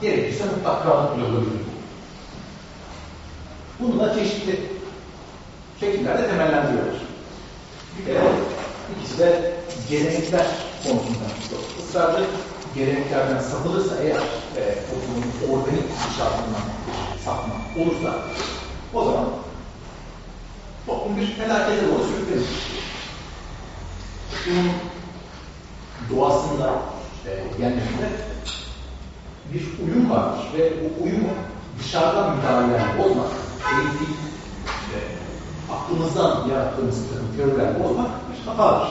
gerekirse mutlak bile olabilir. Bunu da çeşitli şekillerde temellendiriyorlar. Bir kere ikisi de gelenekler konusunda ısrarlı geleneklerden sapılırsa eğer e, toplumun organik inşaatından sapma olursa o zaman toplum bir felakete doğru sürüklenir. Bunun doğasında, işte genlerinde bir uyum vardır ve bu uyumu dışarıdan müdahalelerle bozmak, eğitim, işte, aklımızdan yarattığımız takım teorilerle bozmak bir hatadır.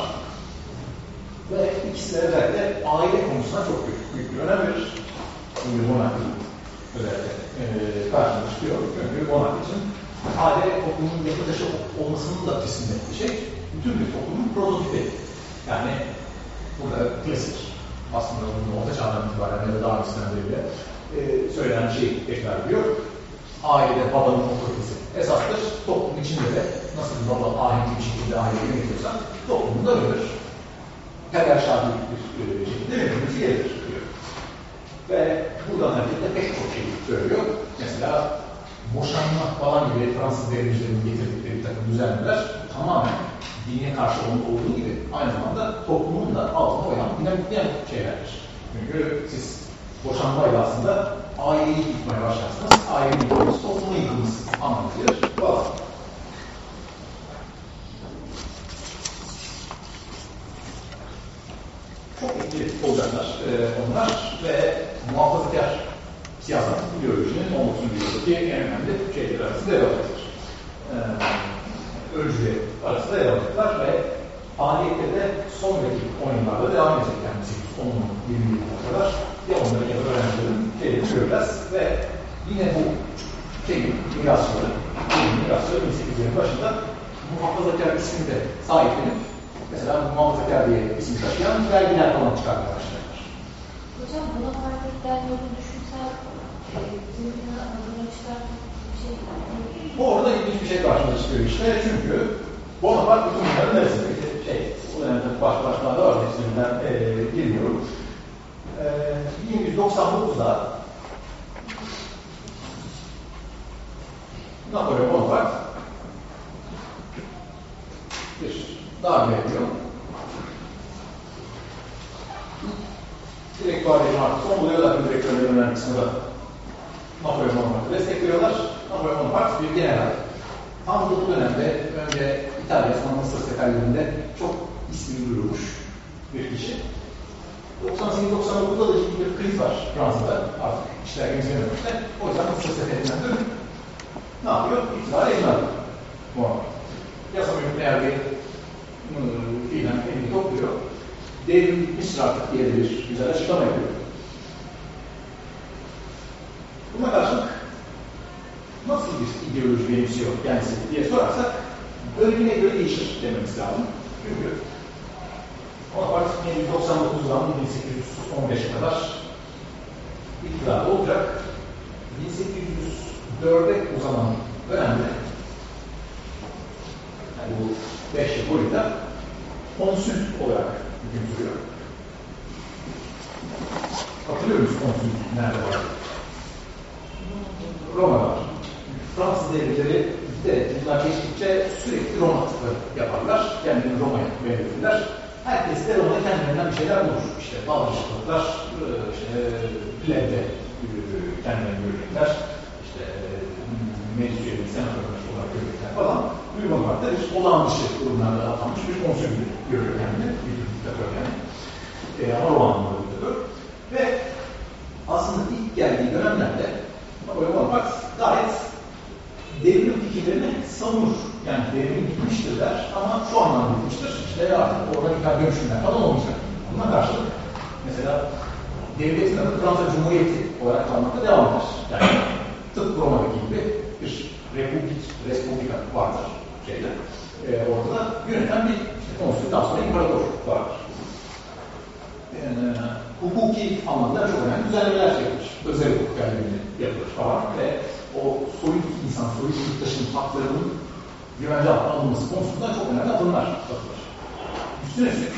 Ve ikisi özellikle aile konusuna çok büyük, büyük bir önem verir. Bugün monarki özellikle e, karşımıza çıkıyor. Çünkü monarki için aile toplumun yapı taşı olmasının da teslim şey, bütün bir toplumun prototipi. Yani burada klasik aslında bunun orta çağdan itibaren ya da daha öncesinden beri e, söylenen şey tekrar ediyor. Ailede babanın otoritesi esastır. Toplum içinde de nasıl baba ahengi bir şekilde aile yönetiyorsa toplumda öyledir. Kader şartı bir e, şekilde yönetilmesi gerekir diyor. Ve buradan hareketle pek çok şey söylüyor. Mesela boşanma falan gibi Fransız devrimcilerin getirdikleri bir takım düzenlemeler tamamen dine karşı olduğu gibi aynı zamanda toplumun da altına koyan dinamikleyen şeylerdir. Çünkü siz boşanmayla aslında aileyi yıkmaya başlarsınız. Aileyi yıkmanız toplumu yıkmanız anlamı gelir. Çok etkili olacaklar e, onlar ve muhafazakar siyaset ideolojinin 19. yüzyıldaki en önemli şeyler arasında yer alacaktır. E, öncüleri arasında yer alacaklar ve faaliyetleri de sonraki 10 yıllarda devam edecek. Yani 10'un 20 yılına kadar ya onların ya da öğrencilerin şeyleri göreceğiz ve yine bu şeyin mirasçıları, mirasçıları 1800'lerin başında muhafazakar ismini de sahiplenip mesela muhafazakar diye isim taşıyan vergiler falan çıkarmaya başladılar. Hocam buna marketten yolu düşünsel e, bizim adına çıkartmak şey Bu orada ilginç bir şey karşımıza çıkıyor işte çünkü Bonaparte bütün bunların neresinde? Şey, o dönemde baş başlarda var, hepsinden e, bilmiyorum. E, 1199'da Napolyon Bonaparte bir darbe yapıyor. Direktörlerin artık son buluyorlar direktörlerin önemli kısmı da Napolyon Bonaparte'ı destekliyorlar. Napolyon Bonaparte bir general. Tam bu dönemde önce İtalya sonra Mısır seferlerinde çok ismi duyulmuş bir kişi. 98-99'da da ciddi bir kriz var Fransa'da. Artık işler genişlememişler. O yüzden Mısır seferinden dönüp ne yapıyor? İktidar alıyor. Bonaparte. Yasa nükleer bir ıı, fiilen elini topluyor. Devrim bitmiştir artık diye bir güzel açıklama yapıyor. Buna karşılık nasıl bir ideoloji benimsiyor kendisi diye sorarsak bölümüne göre değişir dememiz lazım. Çünkü Bonaparte 1799'dan 1815'e kadar iktidarda olacak. 1804'e uzanan dönemde yani bu 5 yıl boyunca konsül olarak hüküm sürüyor. Hatırlıyor musunuz konsül nerede var? Roma'da var. Fransız devletleri de bunlar geçtikçe sürekli Roma tıkları yaparlar. Kendini Roma'ya benzetirler. Herkes de Roma'da kendilerinden bir şeyler bulur. İşte bağışıklıklar, işte plevde kendilerini görecekler. İşte meclis üyeleri, senatörler olarak görecekler falan. Duymamakta bir olağan dışı durumlarda atanmış bir konsül görüyor kendini. Bir diktatör yani. E, Roma'nın diktatör. Ve aslında ilk geldiği dönemlerde Napolyon Bonaparte gayet devrim fikirlerini savunur. Yani devrim bitmiştir der ama şu anlamda bitmiştir. İşte artık orada bir dönüşümler falan olmayacak. Buna karşılık mesela devletin adı Fransa Cumhuriyeti olarak kalmakta devam eder. Yani tıpkı Roma'daki gibi bir republik, respublika vardır şeyde. E, ortada yöneten bir işte, konsülden sonra imparator vardır. E, hukuki anlamda çok önemli düzenlemeler yapılır. Özel hukuk yerlerini yapılır falan ve o insan soyut yurttaşın haklarının güvence altına alınması konusunda çok önemli adımlar atılır. Üstüne üstlük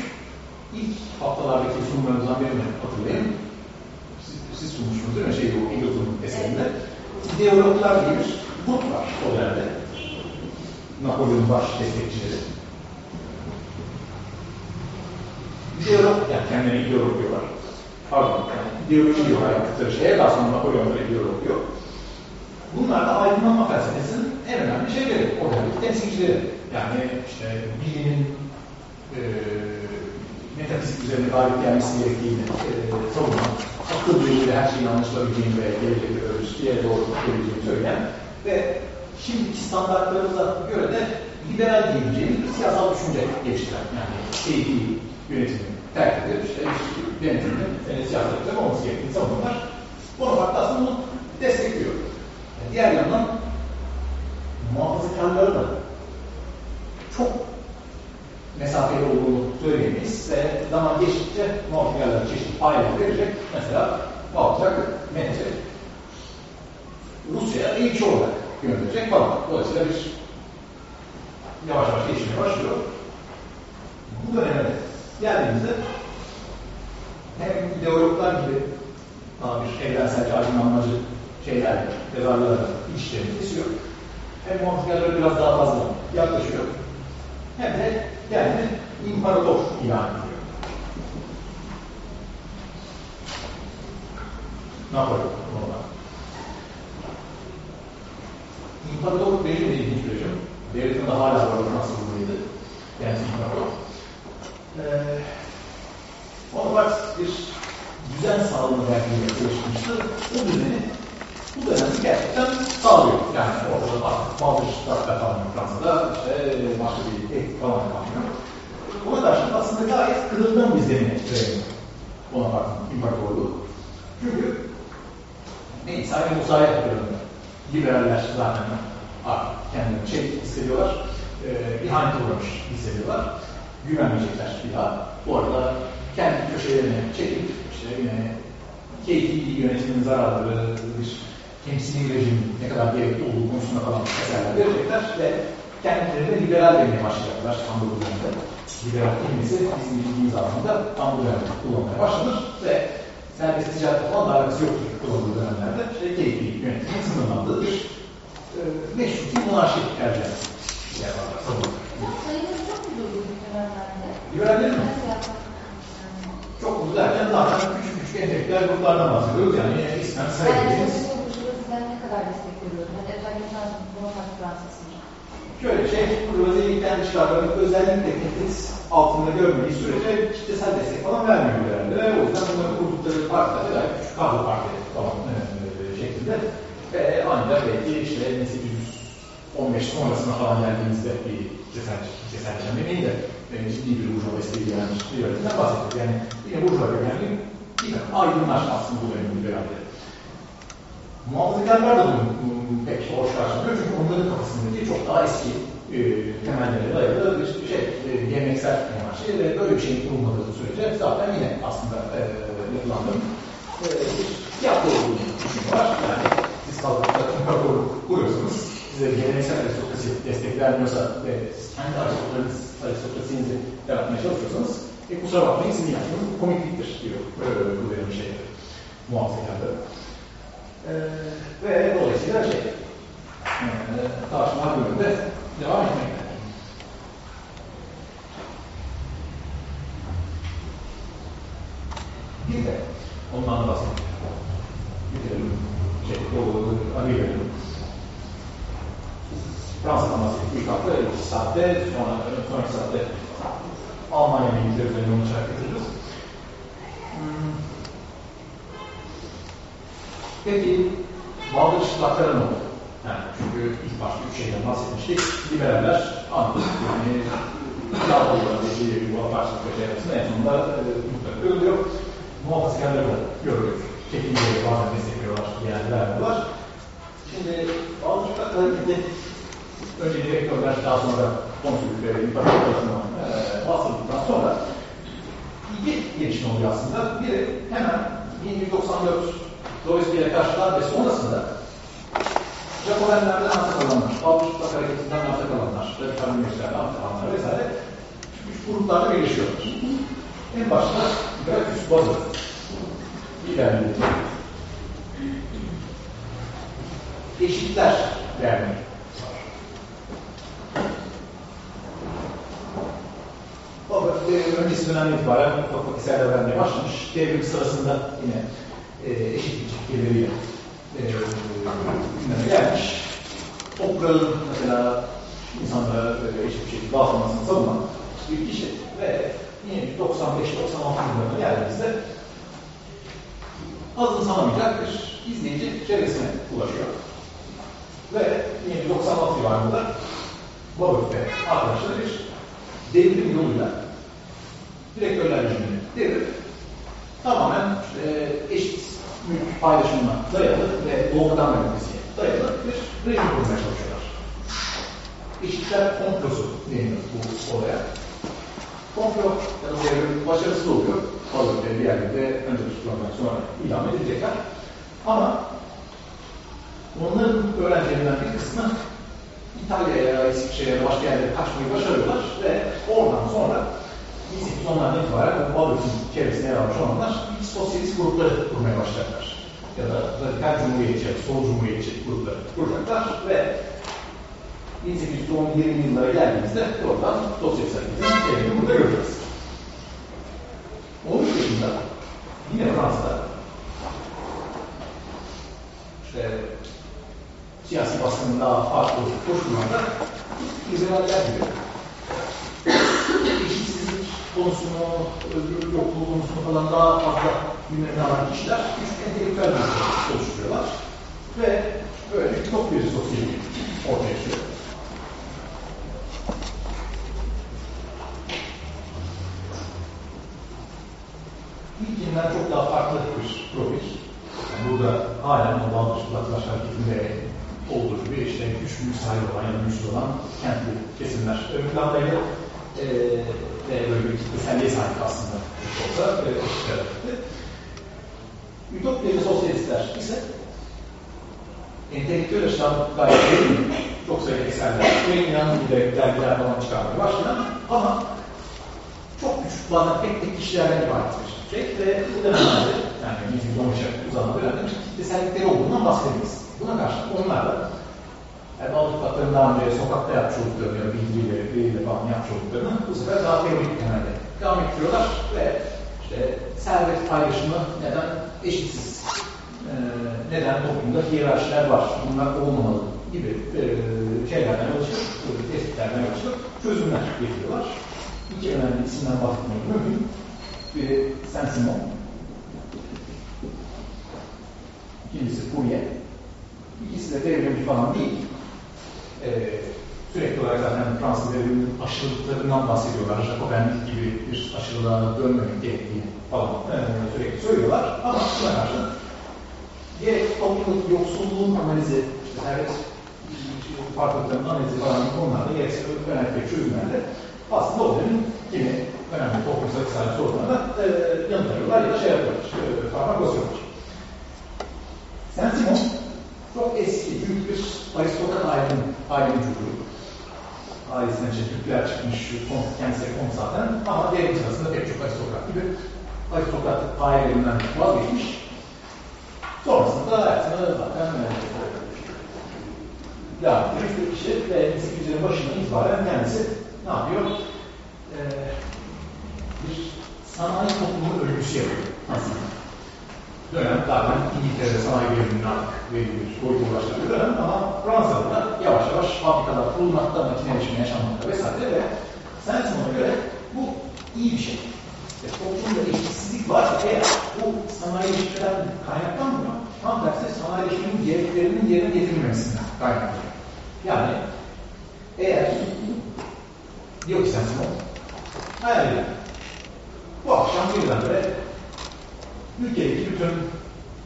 ilk haftalardaki sunumlarımızdan birini hatırlayın. Siz, siz sunmuştunuz değil mi? Şey, bu Eagleton eserinde. İdeologlar diye bir grup var o dönemde. Napolyon baş destekçileri. İdeolog, yani kendilerine ideolog diyorlar. Pardon, yani ideoloji diyorlar yaptıkları şeye, daha sonra Napolyon'da ideolog diyor. Bunlar da aydınlanma felsefesinin en önemli şeyleri, o dönemdeki temsilcileri. Yani işte bilimin e, metafizik üzerine galip gelmesi gerektiğini e, savunan, akıl yoluyla her şeyin anlaşılabileceğini ve gelecekte örüntüye doğru geleceğini söyleyen ve şimdiki standartlarımıza göre de liberal diyebileceğimiz bir siyasal düşünce geliştiren. Yani keyfi yönetimi terk edip işte yönetimin e, siyasetler olması gerektiğini savunurlar. Bonaparte aslında bunu destekliyor. Diğer yandan muhafazakarları da çok mesafeli olduğunu söyleyemeyiz ve zaman geçtikçe muhafazakarlara çeşitli paylar verecek. Mesela olacak? Menece Rusya'ya elçi olarak falan. Dolayısıyla bir yavaş yavaş geçmeye başlıyor. Bu döneme geldiğimizde hem ideologlar gibi daha bir evrenselci, aydınlanmacı şeylerle, yazarlarla ilişkilerini kesiyor. Hem muhafazakarlara biraz daha fazla yaklaşıyor. Hem de kendini imparator ilan ediyor. Napolyon normal. İmparator rejim de ilginç bir rejim. Devletin de hala var buradaydı. Yani imparator. Ee, Bonaparte bir düzen sağlama verdiğine çalışmıştı. O düzeni bu dönemde gerçekten sağlıyor. Yani orada artık bazı şartlar kalmıyor Fransa'da, işte başka bir etik falan kalmıyor. Buna karşın aslında gayet kırılgan bir zemine verelim Bonaparte'ın imparatorluğu. Çünkü neyse aynı Musa'ya yapıyorum. Liberaller zaten artık kendilerini şey hissediyorlar, e, ihanet uğramış hissediyorlar. Güvenmeyecekler bir daha. Bu arada kendi köşelerine çekip işte yine keyfi yönetimin zararları, bir temsili rejim ne kadar gerekli olduğu konusunda falan eserler verecekler ve kendilerine liberal demeye başlayacaklar tam bu dönemde. Liberal kelimesi bizim bildiğimiz anlamda tam bu dönemde kullanmaya başlanır ve serbest ticaretle falan da alakası yoktur kullanıldığı dönemlerde. İşte keyfi yönetimin sınırlandığı bir e, meşruti monarşi tercih yaparlar. Sayımız çok dönemlerde? Liberallerin mi? Çok uzun derken zaten küçük küçük entelektüel gruplardan bahsediyoruz. Yani ismen Yani sayabiliriz. sosyal burjuvaziden ne kadar destek? Hani özellikle Bonaparte Fransa'sında. Şöyle şey, burjuvazilikten dışarıdan özellikle tehdit altında görmediği sürece kitlesel destek falan vermiyor herhalde. O yüzden bunların kurdukları partiler gayet küçük kadro partileri falan e, şeklinde. Ve ancak belki işte 1815 sonrasına falan geldiğimizde bir kitlesel, kitleselleşmenin de e, ciddi bir burjuva desteği gelen bir yönetimden bahsediyoruz. Yani yine burjuva kökenli bir aydınlar aslında bu dönemin liberalleri. Muhafazakarlar da bunu bunu pek hoş karşılamıyor çünkü onların kafasındaki çok daha eski e, temellere dayalı bir şey, e, geleneksel monarşi ve böyle bir şeyin kurulmadığı sürece zaten yine aslında e, e, bir yapı olduğunu düşünüyorlar. Yani siz kalkıp imparatorluk kuruyorsanız, size geleneksel aristokrasi destek vermiyorsa ve siz kendi aristokrasiniz, aristokrasinizi yaratmaya çalışıyorsanız, e, kusura bakmayın sizin yaptığınız komikliktir diyor e, bu benim şey muhafazakarları. Ee, ve dolayısıyla şey, e, tartışmalar bölümünde devam etmekte. Bir de ondan bahsedelim. Bitirelim. Şey, o arayı verelim. Fransa'dan bahsettik. İlk hafta iki saatte, sonra sonraki saatte Almanya bilgileri üzerine konuşarak getiririz. Hmm. Peki bazı çıplaklara ne oldu? Yani çünkü ilk başta üç şeyden bahsetmiştik. Liberaller anladık. Yani gibi bu apartçılık ve şey arasında en sonunda e, mutlaka ölüyor. Muhafazkarları da gördük. Çekinceleri bazen destekliyorlar, diğer vermiyorlar. Şimdi bazı çıplaklar hareketi önce direktörler daha sonra konsülük ve imparator tarafından e, bastırdıktan sonra iki gelişme oluyor aslında. Biri hemen 1194 Dolayısıyla karşı darbe sonrasında Jacobenlerden arta kalanlar, Balçıplak hareketinden arta kalanlar, radikal mühendislerden arta kalanlar vesaire üç gruplarda birleşiyorlar. En başta Gratius Bazı liderliği eşitler derneği var. O e, öncesi dönemden itibaren ufak ufak eserler vermeye başlamış. Devrim sırasında yine e, eşitlik ilkeleriyle e, gündeme gelmiş. Toprağın mesela insanlara e, eşit bir şekilde dağıtılmasını savunan bir kişi ve yine 95-96 yıllarına geldiğimizde azımsanamayacak bir izleyici çevresine ulaşıyor. Ve yine 96 civarında Baböf ve arkadaşları bir devrim yoluyla direktörler rejimini devirip tamamen işte eşit mülk paylaşımına dayalı ve doğrudan demokrasiye dayalı bir rejim kurmaya çalışıyorlar. Eşitler komplosu deniyor bu olaya. Komplo ya da devrim başarısız oluyor. Baböf ve diğerleri de önce tutuklanmak sonra ilan edilecekler. Ama onların öğrencilerinden bir kısmı İtalya'ya, İsviçre'ye başka yerlere kaçmayı başarıyorlar ve oradan sonra 1810'lardan itibaren o çevresine yer almış olanlar ilk sosyalist grupları kurmaya başlarlar. Ya da radikal cumhuriyetçi, sol cumhuriyetçi grupları kuracaklar ve 1810-20 yıllara geldiğimizde oradan sosyalist hareketin temelini burada göreceğiz. Onun dışında yine Fransa'da işte siyasi baskının daha farklı koşullarda izraeller gibi konusunu, özgürlük yokluğu konusunu falan daha fazla gündemine alan kişiler küçük entelektüel bir oluşturuyorlar ve böyle çok bir sosyal ortaya çıkıyor. İlkinden çok daha farklı bir profil. Yani burada halen o Baltaş hareketinde olduğu gibi işte güçlü sahibi olan ya da güçlü olan kentli kesimler ön plandaydı. Ve böyle bir kitleselliğe sahip aslında olsa e, eşitler. Ütopya'da sosyalistler ise entelektüel açıdan gayet çok sayıda eserler ve inanın gibi dergiler falan çıkarmaya başlayan ama çok küçük bazen tek tek kişilerden ibaret bir şey ve bu dönemlerde yani 1913'e uzanan dönemde kitlesellikleri olduğundan bahsedemeyiz. Buna karşı onlar da yani Avrupalıların daha önce sokakta yapmış olduklarını ya da bildiriyle, biriyle falan yapmış olduklarını bu sefer daha teorik genelde devam ettiriyorlar ve işte servet paylaşımı neden eşitsiz, e, neden toplumda hiyerarşiler var, bunlar olmamalı gibi e, şeylerden çıkıp, tespitlerden çıkıp çözümler getiriyorlar. İki önemli isimden bahsetmek mümkün. Biri Saint-Simon, ikincisi Fourier. İkisi de devrimci falan değil. Ee, sürekli olarak zaten Fransız devriminin aşırılıklarından bahsediyorlar. Jacobenlik gibi bir aşırılığa dönmemek gerektiğini falan e, sürekli söylüyorlar. Ama buna karşı gerek toplumdaki yoksulluğun analizi, işte her farklılıkların analizi falan konularda gerekse önemli çözümlerle aslında o dönemin kimi önemli toplumsal iktisadi sorunlarına e, yanıt ya da şey yapıyorlar, e, parmak basıyorlar. Saint-Simon çok eski, büyük bir aristokrat ailenin çocuğu. Ailesinden işte çıkmış, son, kendisi konu zaten ama devrim sırasında pek çok aristokrat gibi aristokrat ailelerinden vazgeçmiş. Sonrasında hayatını zaten e, devam ettirmiş bir kişi ve 1800'lerin başından itibaren kendisi ne yapıyor? Ee, bir sanayi toplumu örgüsü yapıyor aslında dönem zaten İngiltere'de sanayi belli bir boyuta ulaştığı dönem ama Fransa'da da yavaş yavaş fabrikalar kurulmakta, makineleşme yaşanmakta vesaire ve Sensimon'a göre bu iyi bir şey. E, toplumda eşitsizlik varsa eğer bu sanayileşmeden kaynaklanmıyor, tam tersi sanayileşmenin gereklerinin yerine getirilmemesinden kaynaklanıyor. Yani eğer diyor ki Sensimon, hayal edin. Bu akşam birdenbire ülkedeki bütün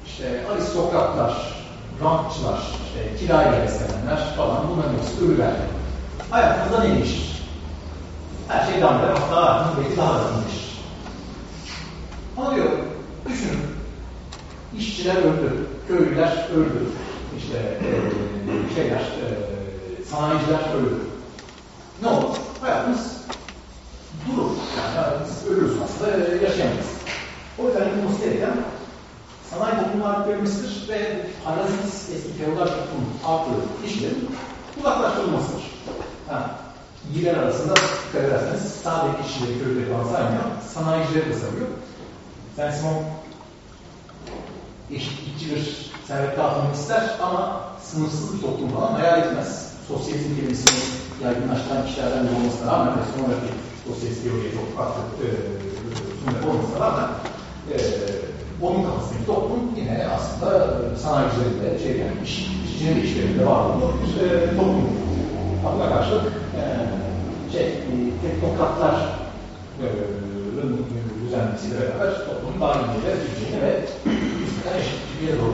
işte aristokratlar, rantçılar, işte kirayla beslenenler falan bunların hepsi ölüler. Hayatınızda ne değişir? Her şey eder. Hatta hayatınız belki daha da. Ama diyor, düşünün. İşçiler öldü, köylüler öldü, işte e, şeyler, e, sanayiciler ölür. Ne olur? Hayatımız durur. Yani biz ölürüz aslında, e, yaşayamayız. O yüzden yapılması gereken sanayi toplumu artık verilmesidir ve parazit eski feodal toplum altı kişilerin uzaklaştırılmasıdır. Ha, iyiler arasında dikkat ederseniz sadece kişileri, köyleri falan saymıyor, sanayicileri de sayıyor. Sen Simon eşitlikçi bir servet dağıtımı ister ama sınırsız bir toplum falan hayal etmez. Sosyalizm kelimesini yaygınlaştıran kişilerden olmasına rağmen ve sonraki sosyalist teoriye çok farklı e, sunumlar olmasına rağmen e, onun kafasındaki toplum yine aslında e, sanayicilerin de şey yani iş, işçinin de işlerinde var olduğu bir e, toplum. Buna karşılık e, şey, e, teknokratların e, düzenlemesiyle beraber toplumun daha iyi bir Türkiye'ye ve nispeten eşit bir yere doğru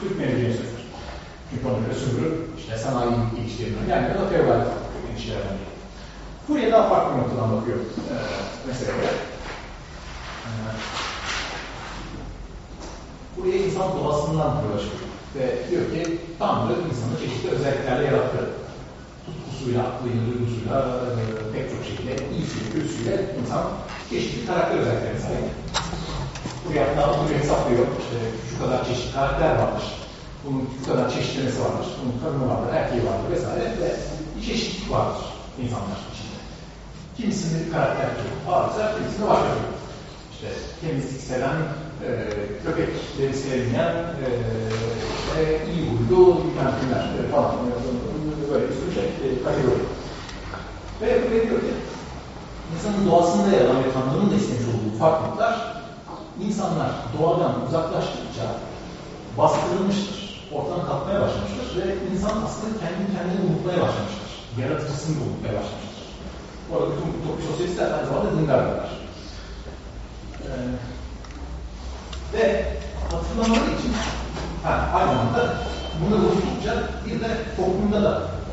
sürükleneceğini söyler. Çünkü ona göre sömürü, işte sanayi ilişkilerinden gelmiyor da feodal ilişkilerden geliyor. Furya daha farklı noktadan bakıyor e, meseleye. Buraya insan doğasından çıkıyor. Ve diyor ki Tanrı insanı çeşitli özelliklerle yarattı. Tutkusuyla, aklıyla, duygusuyla, e, pek çok şekilde, iyisiyle, kötüsüyle insan çeşitli karakter özelliklerine sahip. Buraya hatta oturuyor hesaplıyor. İşte şu kadar çeşitli karakter vardır. Bunun şu kadar çeşitlemesi vardır. Bunun kadını vardır, erkeği vardır vesaire. Ve bir çeşitlilik vardır insanlar içinde. Kimisinde bir karakter çok varsa, kimisinde başka bir. İşte temizlik seven, e, köpekleri sevmeyen, e, işte iyi huylu bilmem kimler e, falan. E, böyle bir sürü şey, e, kategori. Ve buraya diyor ki, insanın doğasında yer alan ve Tanrı'nın da istemiş olduğu farklılıklar, insanlar doğadan uzaklaştıkça bastırılmıştır, ortadan kalkmaya başlamıştır ve insan aslında kendi kendini unutmaya başlamıştır. Yaratıcısını da unutmaya başlamıştır. Bu arada bütün utopi sosyalistler aynı zamanda dindardırlar. Ee, ve hatırlamaları için ha, aynı anda bunu unuttukça bir de toplumda da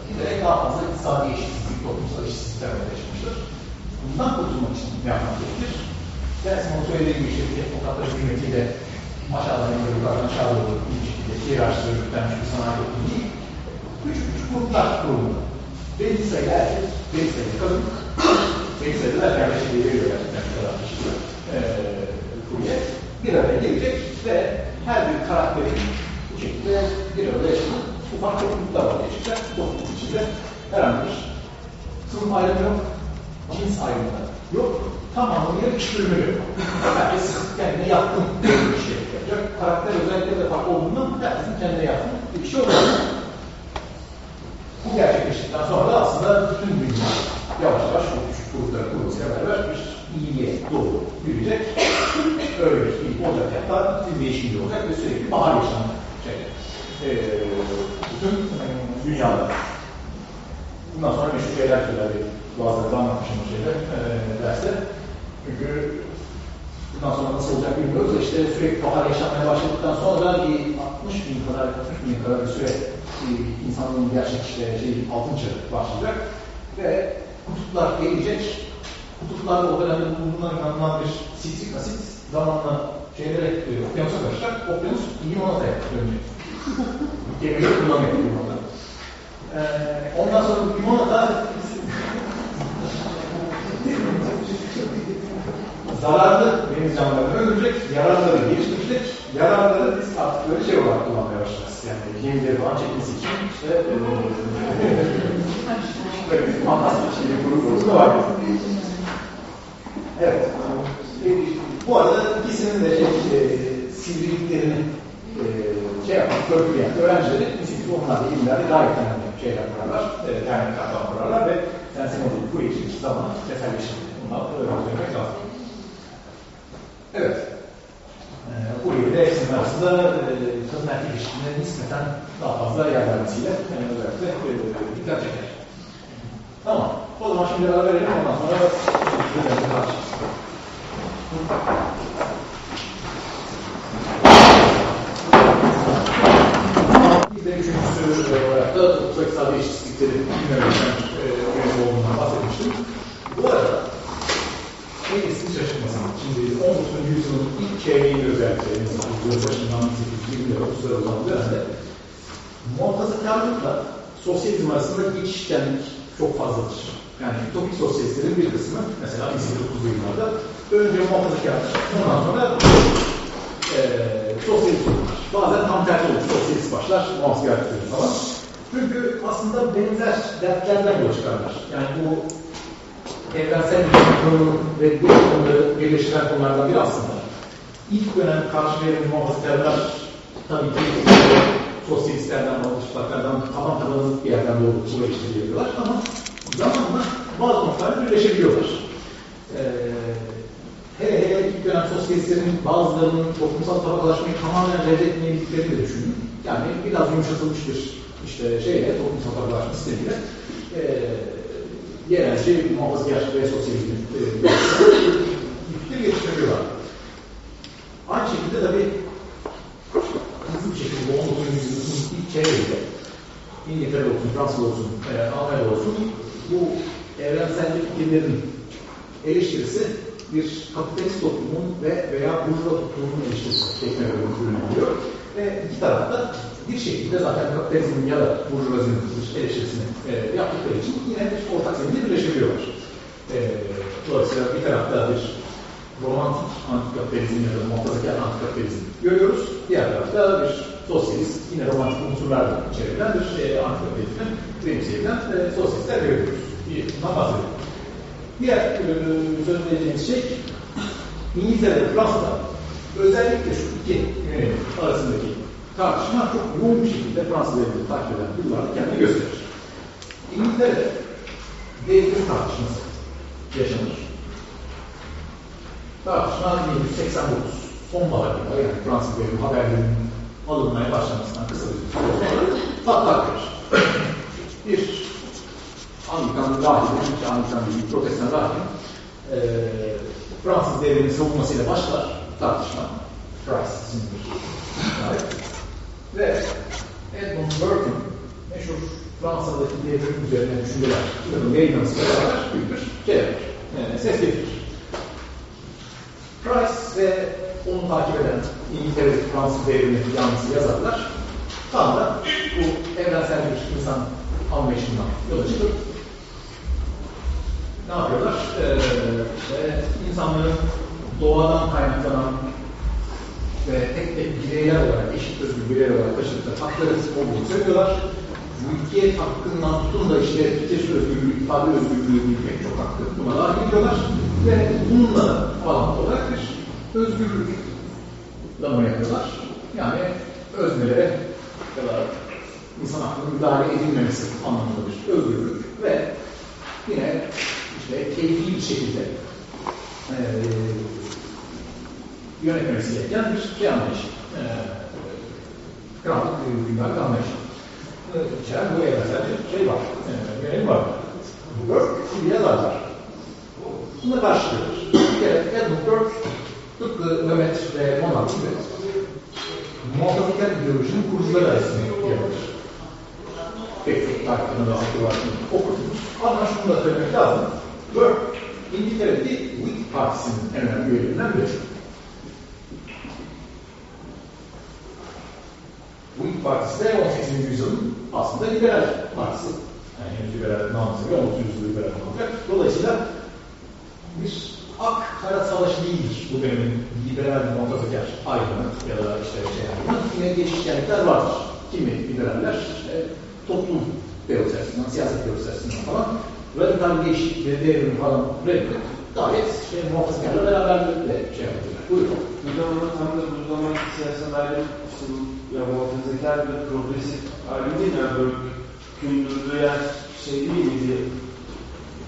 giderek daha fazla iktisadi eşitsizlik, toplumsal eşitsizlikler ortaya çıkmıştır. Bundan kurtulmak için ne yapmak gerekir? Dersin o söylediği gibi işte teknokratların hükümetiyle aşağıdan yukarı yukarıdan aşağı doğru bir şekilde hiyerarşileri yüklenmiş bir sanayi toplumu değil. Küçük küçük gruplar kurulmalı. Belli sayıda erkek, belli sayıda kadın, belli sayıda da kardeşliği veriyor gerçekten kadar kişi. Kurye bir araya gelecek ve her bir karakterin bu şekilde bir arada yaşanan ufak topluluklar ortaya çıkacak. Topluluk içinde herhangi bir sınıf ayrımı yok, cins ayrımı yok, tamamıyla iş bölümü yok. Herkes kendine yatkın bir şey yapacak. Karakter özellikleri de farklı olduğundan herkesin kendine yatkın bir şey olacak. Bu gerçekleştikten sonra da aslında bütün dünya yavaş yavaş o küçük grupları kurulmasıyla beraber bir iyiye doğru yürüyecek. Öyle bir iyilik olacak. Hatta bir değişimci olacak ve sürekli bahar yaşanacak. Şey, ee, bütün e, dünyada. Bundan sonra meşhur şeyler söyler. Bazıları anlatmışım o şeyde e, derste. Çünkü bundan sonra nasıl olacak bilmiyoruz. İşte sürekli bahar yaşanmaya başladıktan sonra bir 60 bin kadar, 40 bin kadar bir süre insanlığın gerçek işte şey, altın çağı başlayacak ve kutuplar gelecek. Kutuplarda o dönemde bulunan inanılan bir sitrik asit zamanla şeylere e, okyanusa karışacak. Okyanus limonataya dönecek. Gemileri kullanıyor limonata. Ee, ondan sonra limonata zararlı deniz canlılarını öldürecek, yararları geliştirecek, yararları biz artık böyle şey olarak kullanmaya başlayacağız. Yani gemileri falan çekmesi için işte böyle bir şey bir grup da var. Evet. E, bu arada ikisinin de şey, e, sivriliklerini e, şey yapan, törpüleyen öğrencileri nitekim onlar da ilimlerde gayet önemli şeyler kurarlar, e, derneklerden kurarlar ve sensin olduğu bu için zaman teselleşir. Bunlar öğrenmek lazım. Evet. E, bu ile hepsinin arasında e, kadın erkek nispeten daha fazla yer vermesiyle yani özellikle e, dikkat çeker. Tamam. O zaman şimdi ara verelim ondan sonra üzerinde tartışırız. Bir de üçüncüsü olarak da toplumsal eşitsizlikleri bilmemekten e, önemli olduğundan bahsetmiştim. Bu arada Kendisini şaşırmasın. Şimdi 19. yüzyılın ilk çeyreğinde özellikle 1900 başından 1820'lere 30'lara olan dönemde muhafazakarlıkla sosyalizm arasında geçişkenlik çok fazladır. Yani ütopik sosyalistlerin bir kısmı, mesela 1930'lu yıllarda önce muhafazakarlar, ondan sonra e, sosyalist olurlar. Bazen tam tersi olur, sosyalist başlar, muhafazakarlık falan. Çünkü aslında benzer dertlerden yola çıkarlar. Yani bu evrensel konunun ve bu konuları birleştiren konulardan biri aslında. İlk dönem karşı verilen muhafazakarlar tabii ki sosyalistlerden, muhafazaklardan taban tabanın bir yerden doğru işleri yapıyorlar ama zamanla bazı noktalarda birleşebiliyorlar. Ee, hele hele ilk dönem sosyalistlerin bazılarının toplumsal tabakalaşmayı tamamen reddetmeyebildiklerini de düşünün. Yani biraz yumuşatılmış bir işte şeyle, toplumsal tabakalaşma sistemiyle e, yerelce muhafazakar ve sosyalizmin e, fikir geliştiriyorlar. Aynı şekilde tabii hızlı bir şekilde 19. yüzyılın ilk çeyreğinde İngiltere olsun, Fransa olsun, e, Almanya olsun bu evrensellik fikirlerin eleştirisi bir kapitalist toplumun ve veya burjuva toplumunun eleştirisi şeklinde görülüyor. Ve iki tarafta bir şekilde zaten kapitalizmin ya da burjuvazinin eleştirisini e, yaptıkları için yine bir ortak zeminde birleşebiliyorlar. E, dolayısıyla bir tarafta bir romantik antikapitalizm ya da muhafazakar antikapitalizm görüyoruz. Diğer tarafta bir sosyalist, yine romantik unsurlarla içerilen bir e, antikapitalizmi benimseyebilen e, sosyalistler görüyoruz. Bundan bahsedelim. Diğer e, söz şey İngiltere ve Fransa'da özellikle şu iki yönelim arasındaki tartışma çok yoğun bir şekilde Fransız devletini takip eden yıllarda kendini gösterir. İngiltere'de devletin tartışması yaşanır. Tartışma 1989 sonbaharında yani Fransız devleti haberlerinin alınmaya başlamasından kısa bir süre sonra patlak verir. Bir Anglikan rahibin, iki Anglikan bir protestan rahibin e, Fransız devletinin savunmasıyla başlar tartışma. Price isimli bir Ve Edmund Burke'ın meşhur Fransa'daki devrim üzerine düşünceler yayınlamasıyla beraber büyük bir şey yapar. Yani ses getirir. Price ve onu takip eden İngiltere'deki Fransız devrimi yanlısı yazarlar tam da bu evrensel bir insan anlayışından yola çıkıp ne yapıyorlar? Ee, işte insanların doğadan kaynaklanan ve tek tek bireyler olarak, eşit özgür bireyler olarak taşıdıkları hakları olduğunu söylüyorlar. Mülkiyet hakkından tutun da işte fikir özgürlüğü, ifade özgürlüğü pek çok hakkı buna dahil ediyorlar. Ve bununla da olarak bir özgürlük tanımı yapıyorlar. Yani öznelere ya da insan hakkının müdahale edilmemesi anlamında bir özgürlük ve yine işte keyfi bir şekilde e, yönetmemesi gereken bir şey anlayışı. E, krallık hükümdarlık anlayışı. E, içeren bu evrensel bir şey var. E, yönelim var. Burke gibi yazarlar. Buna karşılıyorlar. Bir kere Edmund Burke tıpkı Mehmet ve Monark gibi muhafazakar ideolojinin kurucuları arasında yer alır. Pek çok ve var okudunuz. Ama şunu da söylemek lazım. Burke, İngiltere'deki Whig Partisi'nin en önemli üyelerinden biri. Whig Partisi de 18. yüzyılın aslında liberal partisi. Yani henüz liberal namazı ve 19. yüzyıl liberal namazı. Dolayısıyla bir ak kara savaşı değildir bu dönemin liberal muhafazakar ayrımı ya da işte şey ayrımı. Yine geçişkenlikler vardır. Kimi liberaller işte toplum teorisi siyaset teorisi falan radikal değişik ve devrim falan reddedip gayet şey, muhafazakarla beraberlikle şey yapıyorlar. Buyurun. Hocam ama tam da bu zamanki siyasal işte bu ya muhafazakar ve progresif ayrım değil yani böyle gündürdüğü yer şey değil miydi?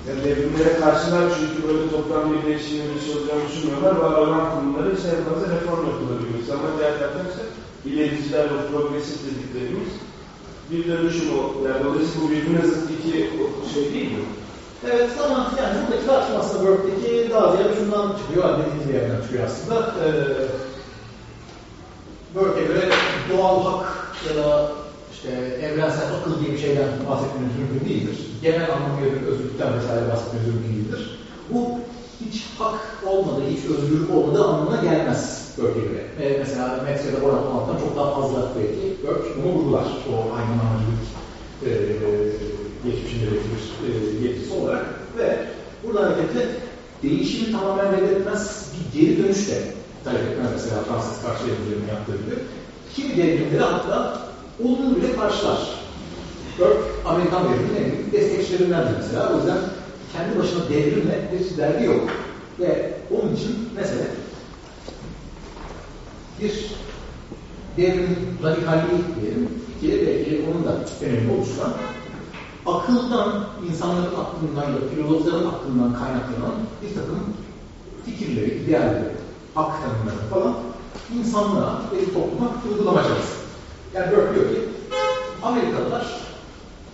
Yani devrimlere karşılar çünkü böyle toplam bir değişim bir şey olacağını düşünmüyorlar. Var olan kurumları işte en fazla reform yapılabiliyor. Ama diğer taraftan ise ilericiler ve progresif dediklerimiz bir dönüşüm o. Yani dolayısıyla bu birbirine zıt iki şey değil mi? Evet ama yani buradaki tartışma aslında Work'teki daha ziyade şundan çıkıyor, dediğiniz yerden çıkıyor aslında. Ee, Work'e göre doğal hak ya da işte evrensel akıl gibi şeyden bahsetmemiz mümkün değildir. Genel anlamıyla bir özgürlükten vesaire bahsetmemiz mümkün değildir. Bu hiç hak olmadığı, hiç özgürlük olmadığı anlamına gelmez. Burke'e göre. E, mesela Metz ya da Borat altından çok daha fazla belki Burke bunu vurgular. O aynı amacılık e, geçmişinde bir e, yetkisi olarak ve burada hareketle değişimi tamamen reddetmez bir geri dönüş de talep etmez mesela Fransız karşı devrimlerinin yaptığı gibi. Kimi devrimleri hatta olumlu bile karşılar. Burke, Amerikan devriminin en büyük destekçilerindendir mesela. O yüzden kendi başına devrimle bir derdi yok. Ve onun için mesele bir devrim radikalliği diyelim, iki belki onun da önemli oluşturan akıldan, insanların aklından ya filozofların aklından kaynaklanan bir takım fikirleri, idealleri, hak tanımları falan insanlığa ve topluma uygulama çabası. Yani Burke diyor ki Amerikalılar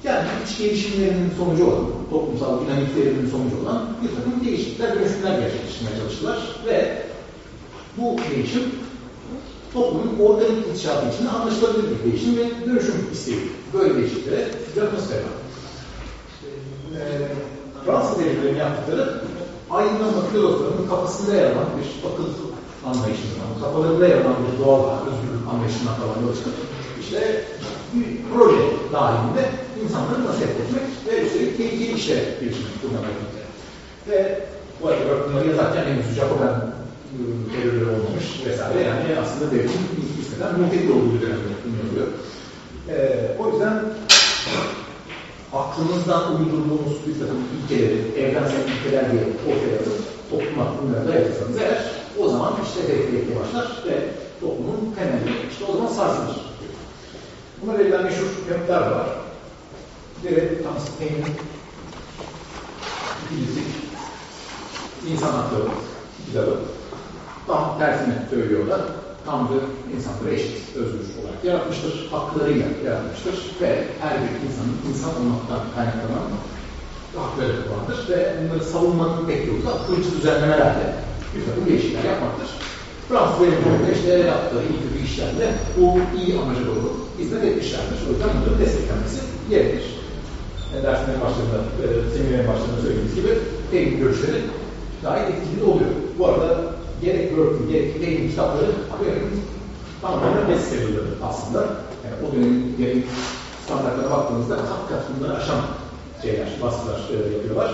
kendi iç gelişimlerinin sonucu olan, toplumsal dinamiklerinin sonucu olan bir takım değişiklikler, dönüşümler gerçekleştirmeye çalıştılar ve bu değişim toplumun organik inşaatı içinde anlaşılabilir bir değişim ve dönüşüm isteği. Böyle değişikliklere atmosfer var. Ee, Fransız devletlerinin yaptıkları aydınlanma filozoflarının kafasında yer alan bir akıl anlayışından, kafalarında yer alan bir doğal özgürlük anlayışından falan yola çıkıp işte bir proje dahilinde insanları nasihat etmek ve üstelik tehlikeli işlere girişmek bundan birlikte. Ve bu arada bunları yazarken henüz Jacoben terörleri olmamış vesaire yani aslında devletin nispeten muhtedi olduğu dönemde yazıyor. Ee, o yüzden aklımızdan uydurduğumuz bir takım ilkeleri, evrensel ilkeler diye ortaya atıp toplum aklımda dayatırsanız eğer o zaman işte tehlikeli başlar ve toplumun temeli işte o zaman sarsılır. Buna verilen meşhur yanıtlar var. Biri Thomas Paine'in İkincilik İnsan Hakları kitabı. Tam tersini söylüyorlar. Tanrı insanları eşit, özgür olarak yaratmıştır. Haklarıyla yaratmıştır. Ve her bir insanın insan olmaktan kaynaklanan hakları vardır. Ve bunları savunmanın pek yolu da akılcı düzenlemelerle bir takım değişiklikler yapmaktır. Fransız devletlerinde işte yaptığı iyi kötü işlerle bu iyi amaca doğru hizmet etmişlerdir. O yüzden bunların desteklenmesi gerekir. E, derslerin başlarında, e, seminerin başlarında söylediğimiz gibi teknik görüşleri gayet etkili oluyor. Bu arada gerek Burke'ın gerek Payne'in kitapları dönemin tamamen bestsellerleri aslında. Yani o dönemin gerek standartlara baktığımızda kat kat bunları aşan şeyler, baskılar e, yapıyorlar.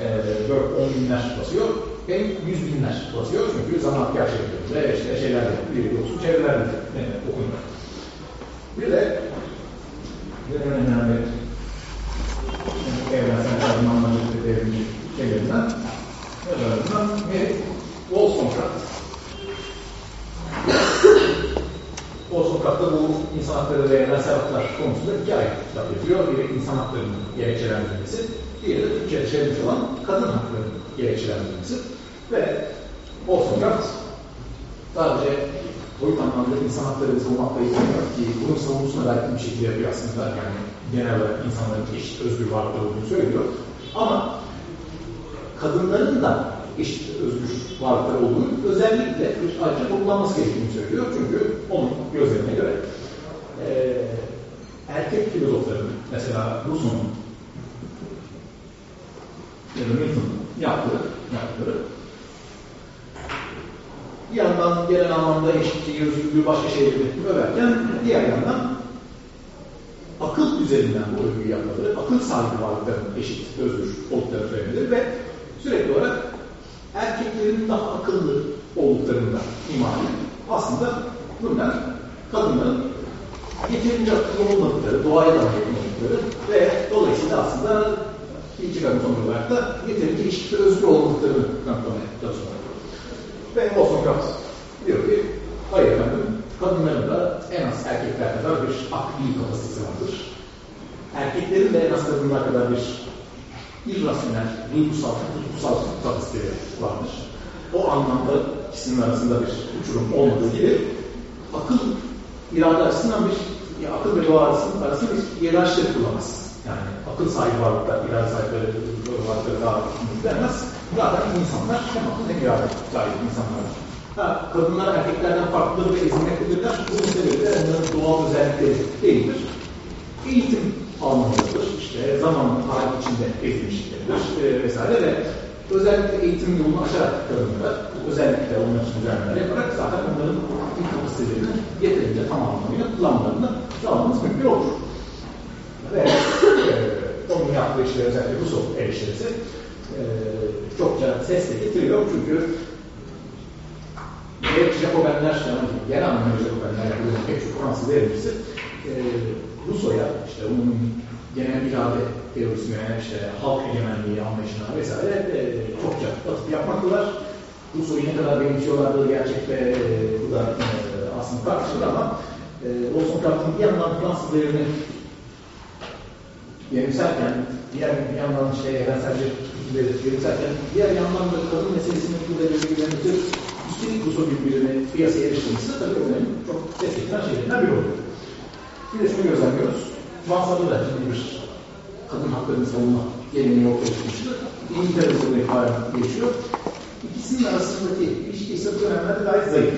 E, Burke 10 binler basıyor, Payne 100 binler basıyor çünkü zaman gerçekten ve işte şeylerle, bir olsun çevrelerle okunuyor. Bir de en önemli evrensel ve devrimci şeylerinden yazarlarından biri Wollstonecraft. Wollstonecraft da bu insan hakları ve evrensel haklar konusunda iki ayrı kitap yapıyor. Biri insan haklarının gerekçelendirilmesi, diğeri de Türkçe'de çevrilmiş olan kadın haklarının gerekçelendirilmesi. Ve Wollstonecraft sadece boyut anlamda insan hakları savunmakla ilgileniyor ki bunun savunmasına belki bir şekilde yapıyor aslında. Yani genel olarak insanların eşit özgür varlıklar olduğunu söylüyor. Ama kadınların da eşit özgür varlıklar olduğunu özellikle bir ayrıca vurgulanması gerektiğini söylüyor. Çünkü onun gözlemine göre e, erkek filozofların mesela Rousseau'nun ya da Milton'un yaptığı, yaptıkları bir yandan genel anlamda eşitliği, özgürlüğü, başka şeyleri överken diğer yandan akıl üzerinden bu övgüyü yapmaları, akıl sahibi varlıkların eşit, özgür oldukları söylenir ve sürekli olarak erkeklerin daha akıllı olduklarında imani aslında bunlar kadınların yeterince akıllı olmadıkları, doğaya da olmadıkları ve dolayısıyla aslında bir çıkarım sonucu olarak da yeterince eşit ve özgür olmadıklarını kanıtlamaya çalışıyorlar. Ve Wollstonecraft diyor ki, hayır efendim, kadınların da en az erkekler kadar bir akli kapasitesi vardır. Erkeklerin de en az kadınlar kadar bir irrasyonel, duygusal, tutkusal kapasiteleri vardır. O anlamda ikisinin arasında bir uçurum olmadığı gibi akıl irade açısından bir ya akıl ve doğa arasında, arasında bir hiyerarşi kurulamaz. Yani akıl sahibi varlıklar, irade sahipleri varlıkları daha denmez. Zaten insanlar akıl hem irade sahibi insanlar. Ha, kadınlar erkeklerden farklıdır ve ezilmektedirler. Bunun sebebi de onların doğal özellikleri değildir. Eğitim almalıdır. İşte zaman tarih içinde ezilmişliklerdir e, vesaire ve özellikle eğitim yolunu aşarak kadınlara özellikle onlar için düzenlemeler yaparak zaten onların ilk kapasitelerini yeterince tam anlamıyla kullanmalarını sağlamamız mümkün olur. Ve e, onun yaptığı işte özellikle Russo eleştirisi e, çokça ses de getiriyor çünkü gerek Jacobenler, yani genel anlamda Jacobenler yapılan pek çok Fransız devrimcisi e, Rousseau'ya işte onun genel irade teorisine, işte halk egemenliği anlayışına vesaire e, çokça atıp yapmaktalar. Rousseau'yu ne kadar benimsiyorlardı gerçekte e, bu da e, aslında tartışılır ama e, Wollstonecraft'ın bir yandan Fransız devrini benimserken, diğer bir yandan işte evrenselci benimserken, diğer yandan da kadın meselesinin bu derecede ilgilenmesi, üstelik Rousseau gibi birini piyasaya eriştirmesi tabii onların çok ses getiren şeylerden biri oluyor. Bir de şunu gözlemliyoruz. Fransa'da da ciddi bir kadın haklarını savunma geleneği ortaya çıkmıştı. İngiltere'de bu itibaren geçiyor. İkisinin arasındaki ilişki ise bu dönemlerde gayet zayıf.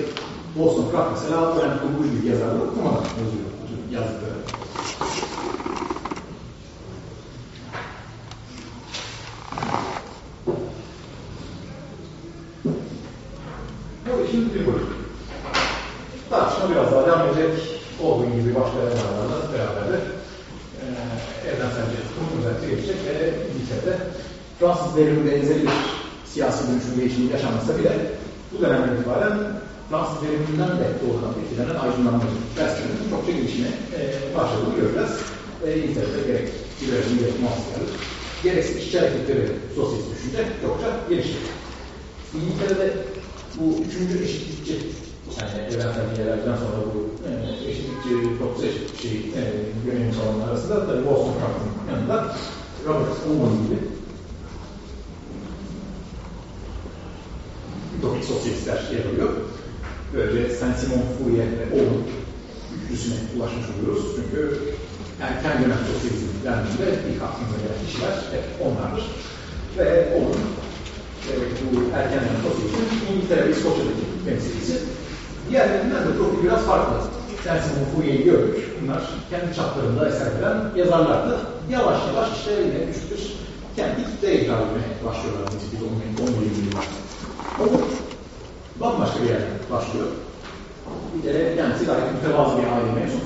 Wollstonecraft mesela Brent Kuruluş gibi yazarları okumadan yazıyor yazdıkları. Bu işin bir boyutu. Tartışma biraz daha devam edecek. Olduğu gibi başka yazarlarla beraber de e, evrenselce tutumun özellikle geçecek ve İngiltere'de Fransız devrimi benzeri bir siyasi dönüşüm değişimi yaşanmasa bile bu dönemden itibaren Fransız devriminden de doğrudan etkilenen aydınlanmacı felsefenin çokça gelişine e, başladığını göreceğiz. E, İngiltere'de gerek liberalizm gerek muhafazkarlık, gerekse işçi hareketleri sosyalist düşünce çokça gelişti. İngiltere'de bu üçüncü eşitlikçi yani evrensel bilgilerden sonra bu e, eşitlikçi, toplu eşitlikçi e, yönelim salonları arasında tabii Wollstonecraft'ın yanında Robert Owen gibi ütopik sosyalistler yer alıyor. Böylece Saint-Simon Fourier ve Owen üçlüsüne ulaşmış oluyoruz. Çünkü erken dönem sosyalizm dendiğinde ilk aklımıza gelen kişiler hep onlardır. Ve Owen e, bu erken dönem sosyalizmin İngiltere ve İskoçya'daki temsilcisi Diğerlerinden de çok biraz farklı. Saint-Simon Fourier'i gördük. Bunlar kendi çaplarında eser veren yazarlardı. Yavaş yavaş işte yine bir kendi kitle icra etmeye başlıyorlar. Biz 10 yıldır. O bambaşka bir yerden başlıyor. Bir kere kendisi gayet mütevazı bir aile mensup.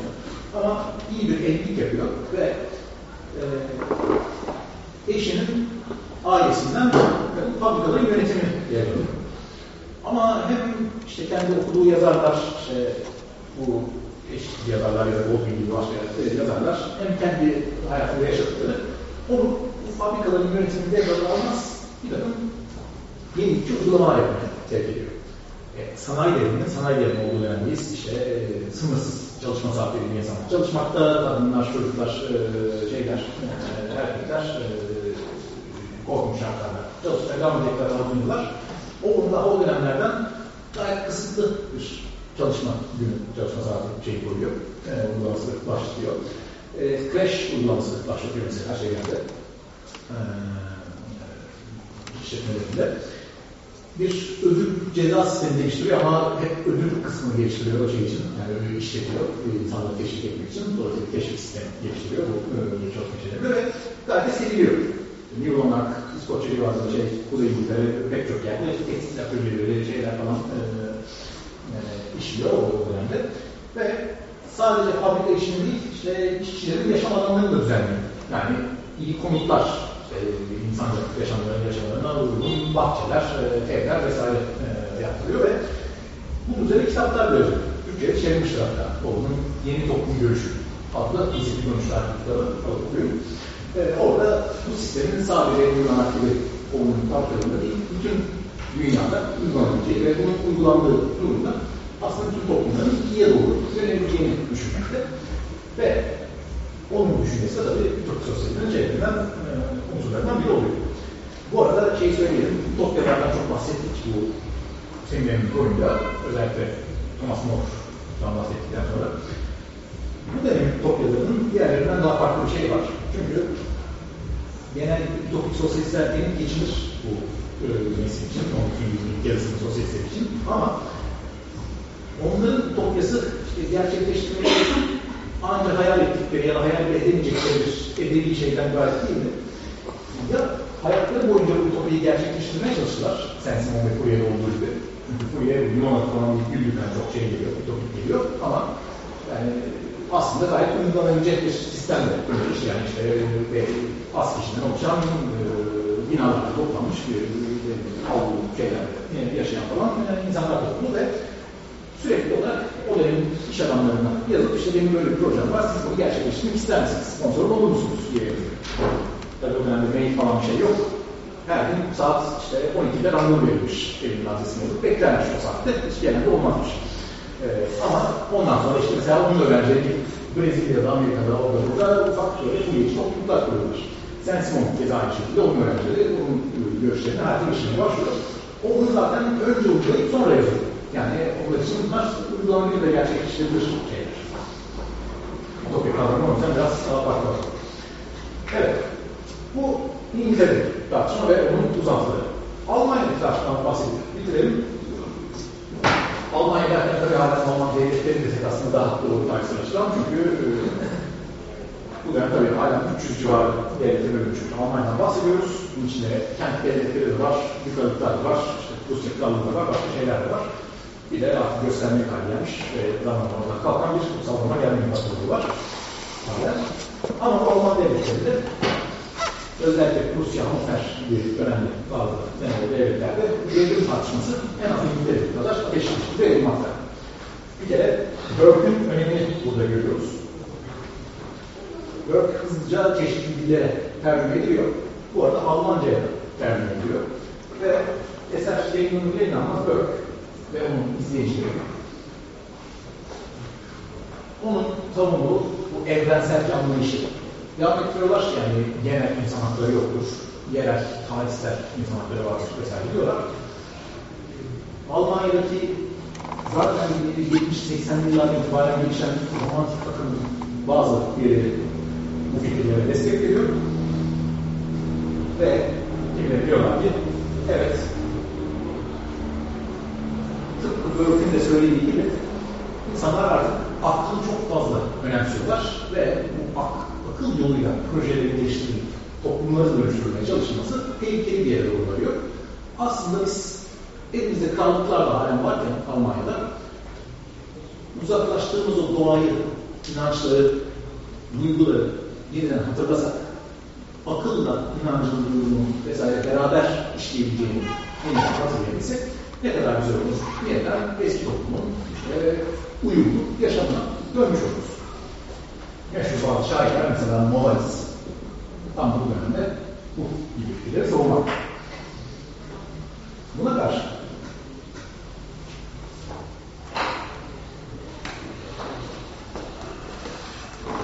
Ama iyi bir evlilik yapıyor ve e, eşinin ailesinden fabrikaların yönetimini geliyor. Ama hem işte kendi okuduğu yazarlar, işte bu eşit yazarlar ya da Baldwin gibi başka yazarlar hem kendi hayatında yaşadıkları onu bu fabrikaların yönetiminde yazarlar almaz bir takım yenilikçi uygulamalar yapmaya sevk ediyor. E, sanayi devrinin, sanayi devrinin olduğu dönemdeyiz. İşte e, sınırsız çalışma saatleri bir insan. Çalışmakta kadınlar, çocuklar, e, şeyler, e, erkekler e, korkunç şartlarda çalışmaya devam edecekler uzun. O, o dönemlerden gayet kısıtlı bir çalışma günü, çalışma saati şey koyuyor, e, uygulaması başlatıyor. E, crash uygulaması başlatıyor mesela şeylerde, e, işletmelerinde. Bir ödül ceza sistemi geliştiriyor ama hep ödül kısmını geliştiriyor o şey için. Yani ödül işletiyor, insanları teşvik etmek için. Dolayısıyla teşvik sistemi geliştiriyor bu ödül çalışma şeylerinde ve gayet de seviliyor. New Monarch, İskoçya bazı şey, Kuzey İngiltere pek çok yerde işte tekstil şeyler falan e, e, işliyor o dönemde. Ve sadece fabrika işini değil, işte işçilerin yaşam alanlarını da düzenliyor. Yani iyi konutlar, işte insancılık yaşamlarının yaşamlarına uygun bahçeler, e, evler vesaire e, yaptırıyor ve bunun üzerine kitaplar yazıyor. Türkiye'de çevirmişler hatta. Onun yeni toplum görüşü adlı izleti görüşler kitabı okuyor. Ee, orada bu sistemin sadece Yunan gibi onun parçalarında değil, bütün dünyada uygulanabileceği ve bunun uygulandığı durumda aslında bütün toplumların ikiye doğru yöneleceğini düşünmekte. Ve onun düşüncesi tabii Türk sosyalizmin çevresinden e, unsurlarından biri oluyor. Bu arada şey söyleyelim, Tokyo'lardan çok bahsettik bu seminerin boyunca, özellikle Thomas More'dan bahsettikten sonra. Bu dönemin Tokyo'larının diğerlerinden daha farklı bir şey var. Çünkü genellikle ütopik sosyalistler denip geçilir bu e, için, 12. yüzyılın yarısının sosyalistler için. Ama onların ütopyası işte gerçekleştirmek için ancak hayal ettikleri ya da hayal edemeyecekleri bir edebi şeyden ibaret değil mi? Ya hayatları boyunca bu ütopyayı gerçekleştirmeye çalıştılar. Saint-Simon ve Fourier'de olduğu gibi. Çünkü buraya Yunan falan güldükten çok şey geliyor, ütopik geliyor ama yani aslında gayet uygulanabilecek bir sistem de kurulmuş. Yani işte e, az kişiden oluşan e, binalarda toplanmış bir e, havlu şeylerde e, yaşayan falan e, insanlar topluluğu ve sürekli olarak o dönemin iş adamlarına yazıp işte benim böyle bir projem var, siz bunu gerçekleştirmek ister misiniz? Sponsor olur musunuz? diye. Tabii o dönemde mail falan bir şey yok. Her gün saat işte 12'de randevu verilmiş evinin adresine olup beklermiş o saatte. Hiç genelde olmazmış. Ee, ama ondan sonra işte mesela onun öğrencileri Brezilya'da, Amerika'da, orada burada ufak bu geçti topluluklar kuruyorlar. Sen Simon keza aynı şekilde onun öğrencileri onun görüşlerini hayata geçirmeye başlıyor. O bunu zaten önce uygulayıp sonra yazıyor. Yani onlar için bunlar uygulanabilir ve gerçekleştirilir şeyler. Ütopya kavramı o yüzden biraz daha farklı. Evet. Bu İngiltere tartışma ve onun uzantıları. Almanya'daki tartışmadan bahsedip bitirelim. Almanya derken tabii hala Alman devletleri desek aslında daha doğru tartışılan çünkü e, bu dönem tabii hala 300 civarı devletler bölünmüş. Almanya'dan bahsediyoruz. Bunun içinde kent devletleri de var, yukarılıklar var, işte Rusya krallığı var, başka şeyler de var. De artık göstermeye gelmiş ve zaman zaman kalkan bir savunma gelmeye başladığı var. Ama Alman devletleri de özellikle Rusya, Hofer gibi önemli bazı devletlerde devrim tartışması en az İngiltere kadar ateşli şekilde yapılmakta. Bir kere Burke'ün önemini burada görüyoruz. Burke hızlıca çeşitli dillere tercüme ediliyor. Bu arada Almanca'ya tercüme ediliyor. Ve eser yayınlanır inanmaz Burke ve onun izleyicileri. Onun savunduğu bu evrensel anlayışı devam ettiriyorlar. Yani genel insan hakları yoktur. Yerel, tarihsel insan hakları vardır vesaire diyorlar. Almanya'daki zaten 70-80'li yıllardan itibaren gelişen romantik akımın bazı üyeleri bu fikirlere destek veriyor. Ve kimileri diyorlar ki evet tıpkı Burke'ün de söylediği gibi insanlar artık aklını çok fazla önemsiyorlar ve bu ak akıl yoluyla projeleri geliştirilip toplumları dönüştürmeye çalışılması tehlikeli bir yere doğru varıyor. Aslında biz elimizde krallıklarla halen varken Almanya'da uzaklaştığımız o doğayı, inançları, duyguları yeniden hatırlasak, akılla inancın duygunun vesaire beraber işleyebileceğini yeniden hatırlayabilsek ne kadar güzel olur. Yeniden eski toplumun işte, uyumlu yaşamına dönmüş oluruz. Meşhur bazı şairler mesela Novalis tam bu dönemde bu gibi fikirleri savunmak. Buna karşı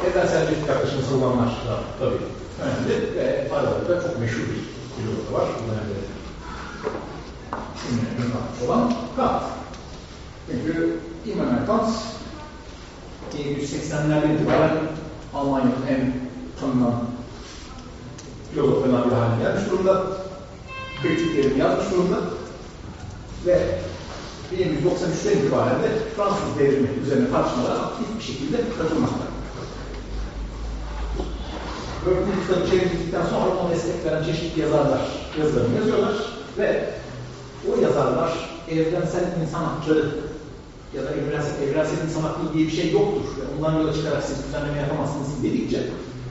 evrenselcilik yaklaşımı savulanlar da tabii önemli ve aralarında çok meşhur bir filozof var. Bu dönemde ünlü olan Kant. Çünkü Immanuel Kant 1780'lerden itibaren Almanya'nın en tanınan filozoflarından bir haline gelmiş durumda. Kritiklerini yazmış durumda. Ve 1793'ten itibaren de Fransız devrimi üzerine tartışmalara aktif bir şekilde katılmakta. Burke'nin kitabı çevrildikten sonra ona destek veren çeşitli yazarlar yazılarını yazıyorlar ve o yazarlar evrensel insan hakları ya da evrensel, evrensel insan hakları diye bir şey yoktur. Yani ondan yola çıkarak siz düzenleme yapamazsınız dedikçe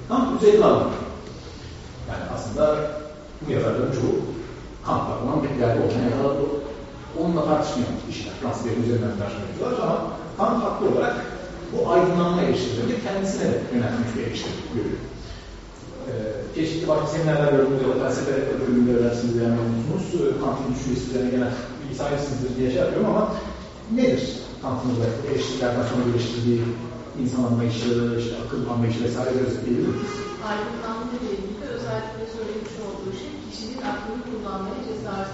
tam üzerine alınır. Yani aslında bu yazarların çoğu Kant'la olan bir yerde olmaya ya da onunla tartışmayan kişiler. Fransız devrim üzerinden tartışma ediyorlar ama Kant haklı olarak bu aydınlanma eleştirilerini kendisine yöneltmiş bir eleştiri görüyor. Ee, çeşitli başka seminerler bölümünde felsefe bölümünde öğrersiniz veya memnunsunuz. Kant'ın düşüncesi üzerine genel bilgi sahipsinizdir diye şey yapıyorum ama nedir Kant'ın da eleştirilerden sonra geliştirdiği insan anlayışı, işte akıl anlayışı vesaire özetleyebilir miyiz? Aydınlanma ile ilgili özellikle söylemiş olduğu şey kişinin aklını kullanmaya cesaret.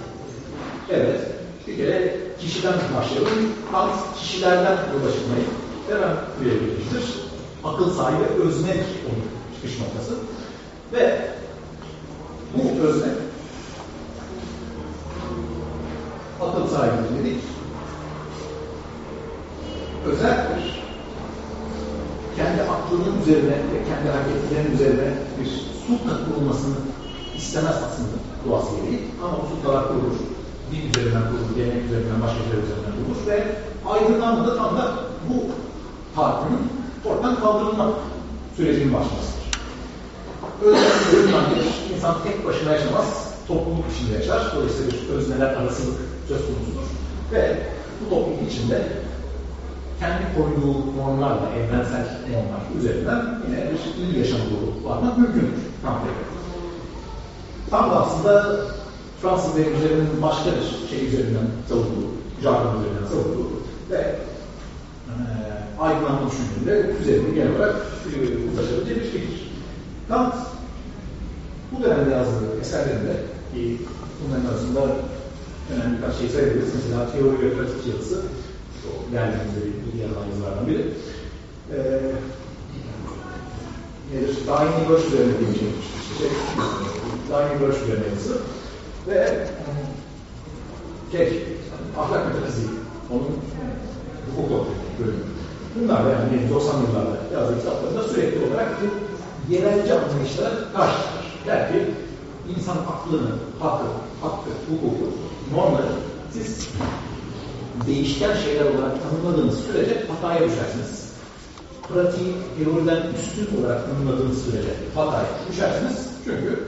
Evet. Bir kere kişiden başlayalım. Kant kişilerden yola çıkmayı hemen buraya getirmiştir. Akıl sahibi öznek onun çıkış noktası. Ve bu öznek akıl sahibi dedik. Özeldir. Kendi aklının üzerine ve kendi hareketlerinin üzerine bir sulta kurulmasını istemez aslında doğası gereği. Ama o sultalar kurulur. din üzerinden kurulur, gelenek üzerinden, başka şeyler üzerinden kurulur ve aydınlanma da tam da bu partinin ortadan kaldırılma sürecinin başlamasıdır. Ölümden gelir, insan tek başına yaşamaz, topluluk içinde yaşar. Dolayısıyla bir özneler arasılık söz konusudur. Ve bu topluluk içinde kendi koyduğu normlarla, evrensel normlar üzerinden yine bir il yaşamı varmak mümkündür. Tam Tam da aslında Fransız devrimcilerinin başka bir şey üzerinden savunduğu, jargon üzerinden savunduğu ve e, aydınlanma düşündüğünde üzerinde genel olarak e, ulaşabileceği bir fikir. Kant bu dönemde yazdığı eserlerinde ki bunların arasında önemli birkaç şey sayabiliriz. Mesela teori ve pratik yazısı o geldiğimizde bir ilgi alan yazılardan biri. Ee, nedir? Daimi görüş üzerine bir şey. şey daimi görüş üzerine yazısı. Ve şey, ahlak metafiziği. Onun hukuk bölümü. Bunlar da yani 90 yıllarda yazdığı kitaplarında sürekli olarak yerelci anlayışlara karşı çıkar. Der ki insan aklını, hakkı, hakkı, hukuku, normları siz değişken şeyler olarak tanımladığınız sürece hataya düşersiniz. Pratiği teoriden üstün olarak tanımladığınız sürece hataya düşersiniz. Çünkü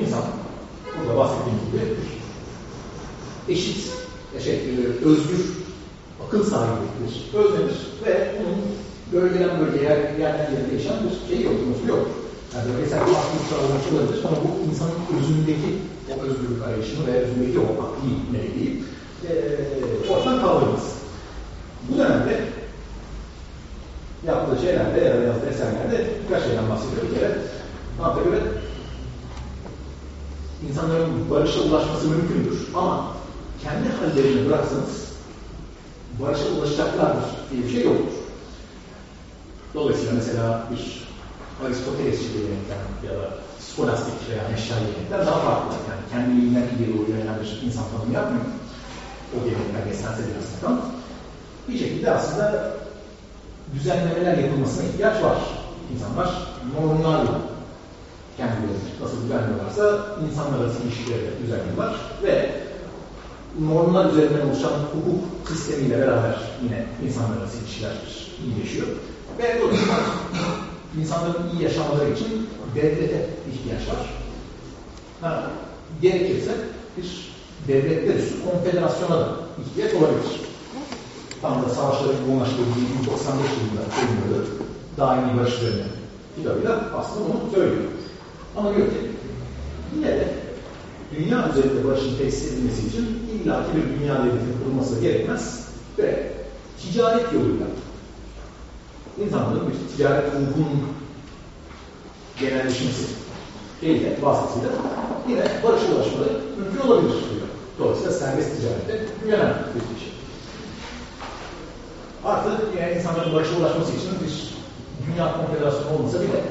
insan burada bahsettiğim gibi eşit, şey, özgür akıl sahibidir, özlenir ve onun bölgeden bölgeye, yerden yere değişen bir şey yok, yok. Yani bölgesel sağlamış olabilir ama bu insanın özündeki o özgürlük arayışını ve özündeki o akli meleği e, ortadan kaldırmaz. Bu dönemde yaptığı şeylerde ya da yazdığı eserlerde birkaç şeyden bahsediyor. Bir kere Kant'a göre insanların barışa ulaşması mümkündür ama kendi hallerini bıraksanız barışa ulaşacaklardır diye bir şey yoktur. Dolayısıyla mesela bir Aristotelesçi gelenekten ya da skolastik veya meşal gelenekten daha farklı. Yani kendiliğinden iyi doğru yönelen bir insan tanımı yapmıyor. O gelenekler beslense biraz sakın. Bir şekilde aslında düzenlemeler yapılmasına ihtiyaç var. İnsanlar normlarla kendilerini nasıl düzenliyorlarsa insanlar arası ilişkileri düzenliyorlar ve normlar üzerinden oluşan hukuk sistemiyle beraber yine insanlar arası ilişkiler iyileşiyor. Ve dolayısıyla insanların iyi yaşamaları için devlete ihtiyaç var. Ha, gerekirse bir devletler üstü konfederasyona da ihtiyaç olabilir. Tam da savaşların yoğunlaştığı 1995 yılında ölümleri daimi barış üzerine kitabıyla aslında bunu söylüyor. Ama diyor ki yine de dünya üzerinde barışın tesis edilmesi için illaki bir dünya devletinin kurulması gerekmez ve ticaret yoluyla insanların bir ticaret ruhunun genelleşmesi şeyle, vasıtasıyla yine barışa ulaşmaları mümkün olabilir diyor. Dolayısıyla serbest ticarette güvenen bir şey. Artı yani insanların barışa ulaşması için bir dünya konfederasyonu olmasa bile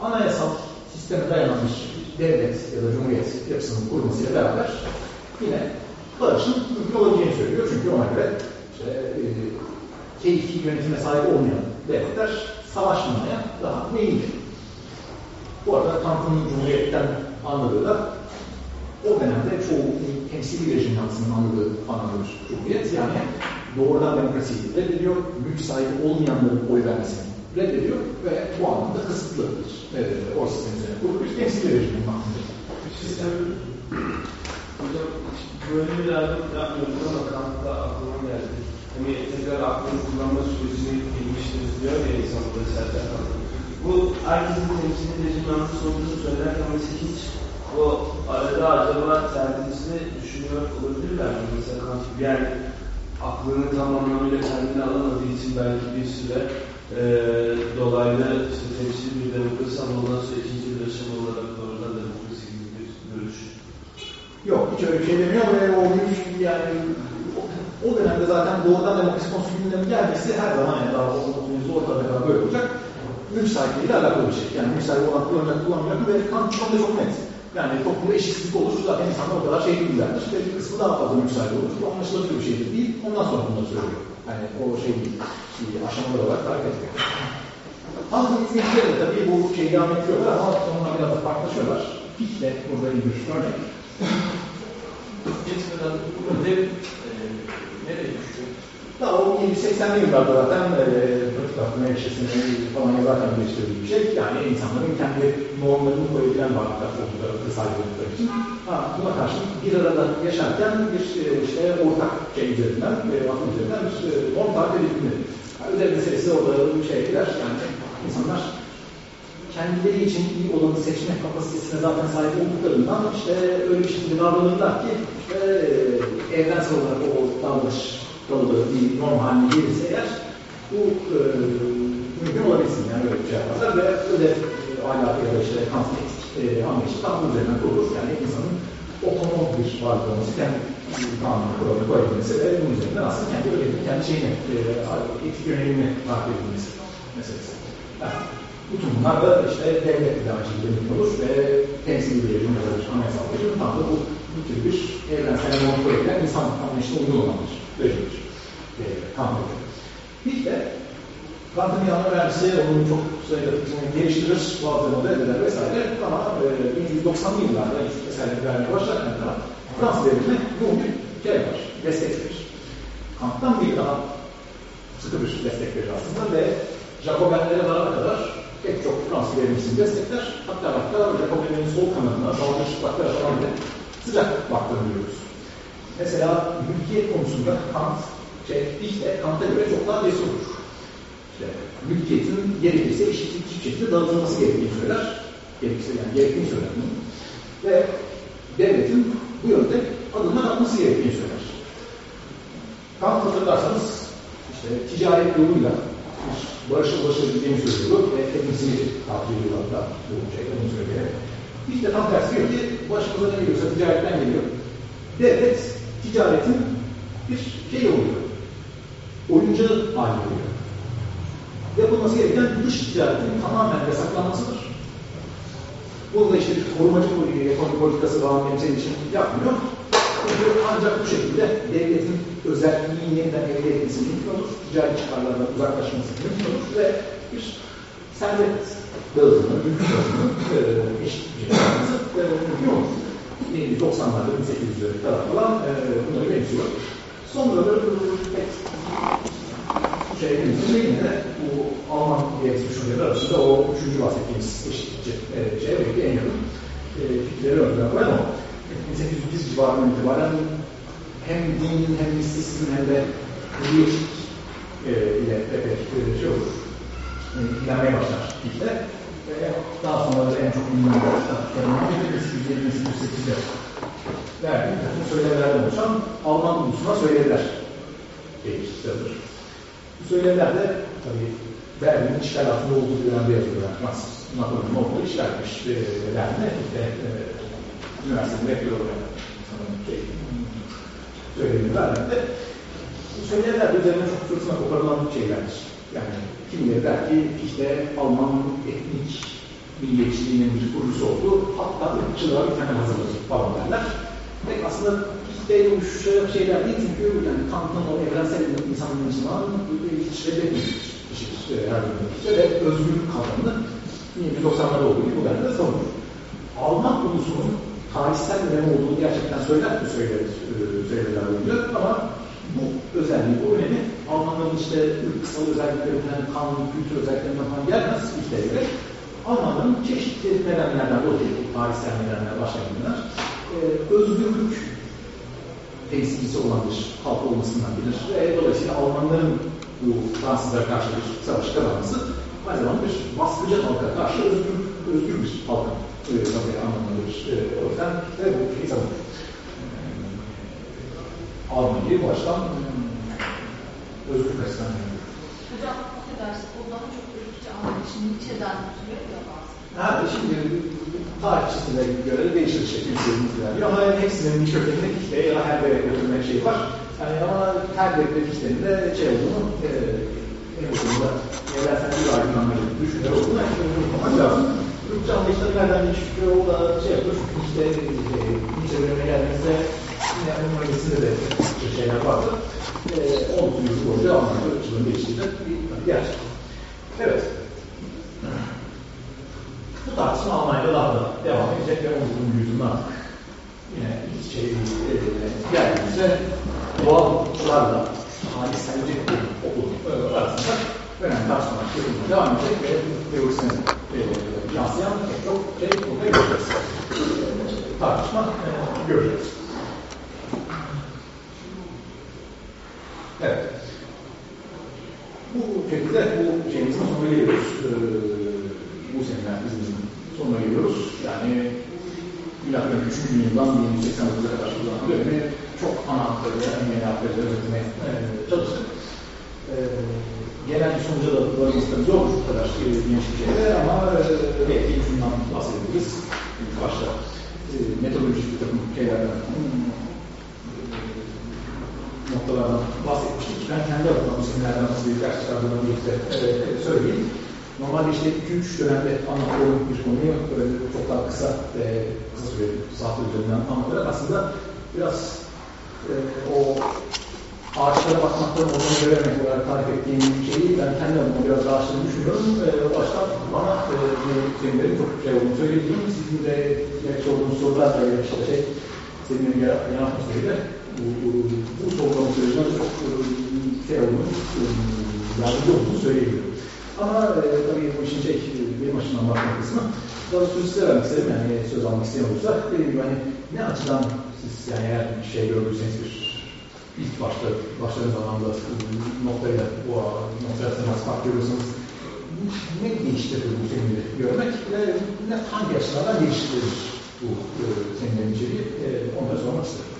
anayasal sisteme dayanmış devlet ya da cumhuriyet yapısının kurulmasıyla beraber yine barışın mümkün olabileceğini söylüyor. Çünkü ona göre işte, e, keyfi yönetime sahip olmayan devletler savaşmamaya daha meyilli. Bu arada Kant'ın Cumhuriyet'ten anladığı da o dönemde çoğu temsili rejim yansının anladığı anladığı Cumhuriyet yani doğrudan demokrasiyi reddediyor, mülk sahibi olmayanların oy vermesini reddediyor ve bu anlamda kısıtlı bir e, o sistem üzerine kurulu bir temsili rejimin aklında. Sistem, hocam böyle bir yardım yapmıyoruz ama Kant'ta aklıma geldi. Hani tekrar aklını kullanma sürecini girmiştiniz diyor ya insanları Serkan Kant'ın. Bu herkesin temsili rejim yanlısı olduğunu söylerken mesela hiç o arada acaba tercihini düşünüyor olabilirler mi? Mesela yani aklını tam anlamıyla kendine alamadığı için belki bir süre e, dolaylı işte temsil bir demokrasi ama ondan sonra ikinci bir aşama olarak doğrudan demokrasi gibi bir görüş. Yok hiç öyle şey demiyor ve o yani o, dönemde zaten doğrudan demokrasi gündeme gelmesi her zaman yani daha o ortada kadar böyle olacak. Mülk sahipliğiyle alakalı bir şey. Yani mülk sahibi olan kullanacak kullanmayacak ve Kant şu anda çok net. Yani toplumda eşitsizlik olur zaten insanlar o kadar şey değillerdir. Bir kısmı daha fazla sahibi olur. Bu anlaşılabilir bir şeydir değil. Ondan sonra bunları söylüyor. Yani o şey değil. Şey, aşamalar olarak tarif etmiyor. Halkın izleyicileri de tabii bu şeyi devam ama onunla biraz da farklılaşıyorlar. Fichte burada bir örnek. Gitmeden bu ödev e, nereye düşüyor? Daha o 80'li yıllarda zaten pratik aklıma yaşasını falan yazarken geliştirdiği bir şey. Yani insanların kendi normlarını koyabilen varlıklar oldukları, sahip için. Ha, buna karşılık bir arada yaşarken bir e, işte ortak şey üzerinden, e, vakıf üzerinden bir e, norm tarif edilmeli. Yani ödev meselesi orada bir şey. Yani insanlar kendileri için iyi olanı seçme kapasitesine zaten sahip olduklarından işte öyle bir şekilde davranırlar ki e, evrensel olarak o davranış kalıbı bir norm haline gelirse eğer bu e, mümkün olabilsin yani öyle bir şey yaparlar ve öyle e, ahlakı ya da işte kanser e, anlayışı tam bu üzerinden kurulur. Yani insanın otonom bir varlık olması, kendi kanunu kuralını koyabilmesi ve bunun üzerinden aslında kendi ödevini, kendi şeyini, e, etik yönelimini takip edilmesi meselesi. Yani, bütün bunlar da işte devlet idarecilikle mümkün olur ve temsil edilerin ya da anayasal rejim tam da bu, bu tür bir evrensel koyabilen insan anlayışına uygun olan bir rejimdir. E, kanun Bir de Kant'ın yanına vermesi onun çok sayıda fikrini geliştirir, bazı model eder vesaire ama e, 1990'lı yıllarda eserleri vermeye başlarken Kant, Fransız devrimine yoğun bir şey var, destek verir. Kant'tan bir daha sıkı bir destek verir aslında ve Jacobenlere varana kadar pek çok Fransız devrimcisini destekler. Hatta hatta Jacobenlerin sol kanadına, savaşa çıplaklara falan bile sıcak baktığını görüyoruz. Mesela mülkiyet konusunda Kant, şey, işte Kant'a göre çok daha cesurdur. İşte, mülkiyetin gerekirse eşit bir şekilde dağıtılması gerektiğini söyler. Gerekirse yani gerektiğini söyler bunu. Ve devletin bu yönde adımlar atması gerektiğini söyler. Kant hatırlarsanız işte ticaret yoluyla barışa ulaşabileceğini söylüyordu ve hepimizin tatil yıllarda bu şeyde bunu söylüyor. İşte tam tersi diyor ki başımıza ne geliyorsa ticaretten geliyor. Devlet ticaretin bir şey oluyor. Oyuncağı haline oluyor. Yapılması gereken dış ticaretin tamamen yasaklanmasıdır. Burada işte bir korumacı ekonomi politikası falan benim için yapmıyor. Ancak bu şekilde devletin özelliğini yeniden elde etmesi mümkün olur. Ticari çıkarlardan uzaklaşması mümkün olur ve bir servet dağılımı, dağılımı e, eşit bir şekilde e, mümkün olur. 90'larda 1800'lere kadar falan e, bunları benziyor. Sonra da pek şey değil yine de bu Alman diyalektik düşünceler arasında o üçüncü bahsettiğimiz eşitlikçi e, şeye belki en yakın e, fikirleri ön plana koyan o. 1801 civarından itibaren hem dinin hem mistisizmin hem de milliyetçilik e, ile epey e, şey olur. E, başlar kitle. Daha sonra da en çok bilinen kitaplarından 1807-1808'de verdiği takım söylemelerden oluşan Alman ulusuna söylediler. Değiştirdir. Bu söylemler de tabii Berlin'in işgal altında olduğu dönemde yazıyorlar. Napolyon'un olduğu işgalmiş e, Berlin'e işte, e, üniversitenin rektörü olarak söylediğini vermekte. Bu söylemler de üzerine çok fırtına koparılan şeylerdir. Yani kimileri der ki işte Alman etnik milliyetçiliğinin bir kurucusu oldu. Hatta ırkçılığa bir temel hazırladı falan derler. Ve aslında işte uyuşuşacak şeyler değil çünkü yani Kant'ın o evrensel insanlığın içinden hiç reddetmiş kişidir her zaman işte ve özgürlük kavramını 1990'larda olduğu gibi bu bende savunur. Alman ulusunun tarihsel önem olduğunu gerçekten söyler mi söyler, söylerler oluyor ama bu özelliği, bu önemi Almanların işte ırksal özelliklerinden, kanun, kültür özelliklerinden falan gelmez işte göre. Almanların çeşitli nedenlerden dolayı, tarihsel nedenler, başka e, özgürlük temsilcisi olan bir halk olmasından bilir. Ve dolayısıyla Almanların bu Fransızlara karşı bir savaş kazanması aynı zamanda bir baskıcı halka karşı özgür, özgür bir halka e, tabii anlamındadır. E, o yüzden de bu şeyi bu açıdan özgür kasidan Hocam affedersin, o daha çok ırkçı anlayışı Nietzsche'den türüyor ya bazı. Ha, şimdi tarihçisine göre değişir kimsenin ilerliyor ama yani hepsinin bir kökeninde kitle ya her yere götürmek şey var. Yani ama her devlet kitlenin de şey olduğunu e, en başında evrensel bir argümanları düşünür olduğunu her şeyi unutmamak lazım. Türkçe anlayışları nereden geçiyor o da şey yapıyor. İşte e, Nietzsche bölümüne geldiğimizde onun öncesinde de şeyler vardı. E, 19. yüzyıl boyunca Almanya'da ırkçılığın değiştiğinde bir gerçek. Evet. Bu tartışma Almanya'da daha da devam edecek ve 19. yüzyılın artık yine iç şey e, geldiğimizde doğallarla hadiselecek bir okul e, arasında önemli tartışmalar yapılmaya devam edecek ve teorisine e, yansıyan pek çok şey burada göreceğiz. Tartışma e, göreceğiz. Evet. Bu şekilde bu şeyimizin sonuna geliyoruz. Ee, bu seminer dizimizin sonuna geliyoruz. Yani milattan 3. yıldan 1989'a kadar uzanan dönemi çok ana hatlarıyla, en yeni hatlarıyla özetmeye e, çalıştık. E, genel bir sonuca da varımız tabii zor bu kadar e, geniş bir şeyde ama e, belki şundan bahsedebiliriz. İlk başta e, metodolojik bir takım şeylerden noktalardan bahsetmiştik. Ben kendi adıma bu seminerden nasıl bir ders çıkardığımı birlikte e, söyleyeyim. Normalde işte 2-3 dönemde anlattığım bir konuyu böyle çok daha kısa e, kısa süreli saat üzerinden anlatarak aslında biraz e, o ağaçlara bakmaktan olduğunu göremek olarak tarif ettiğim şeyi ben kendi adıma biraz daha açtığını düşünüyorum. E, o baştan bana e, bu seminerin çok şey olduğunu söylediğim, sizin de sorduğunuz sorular da işte şey, senin yanıltmasıyla bu, bu, çok e, şey e, yardımcı olduğunu söyleyebilirim. Ama e, tabii bu işin şey, benim açımdan bakma kısmı, daha sözü size vermek isterim. Yani söz almak isteyen olursa, dediğim gibi hani ne açıdan siz yani eğer bir şey gördüyseniz bir ilk başta, başladığınız e, noktayla, bu noktaya temas fark görüyorsanız ne değiştirir bu semineri görmek ve ne hangi açılardan değiştirir bu e, seminerin içeriği, e, onları sormak isterim.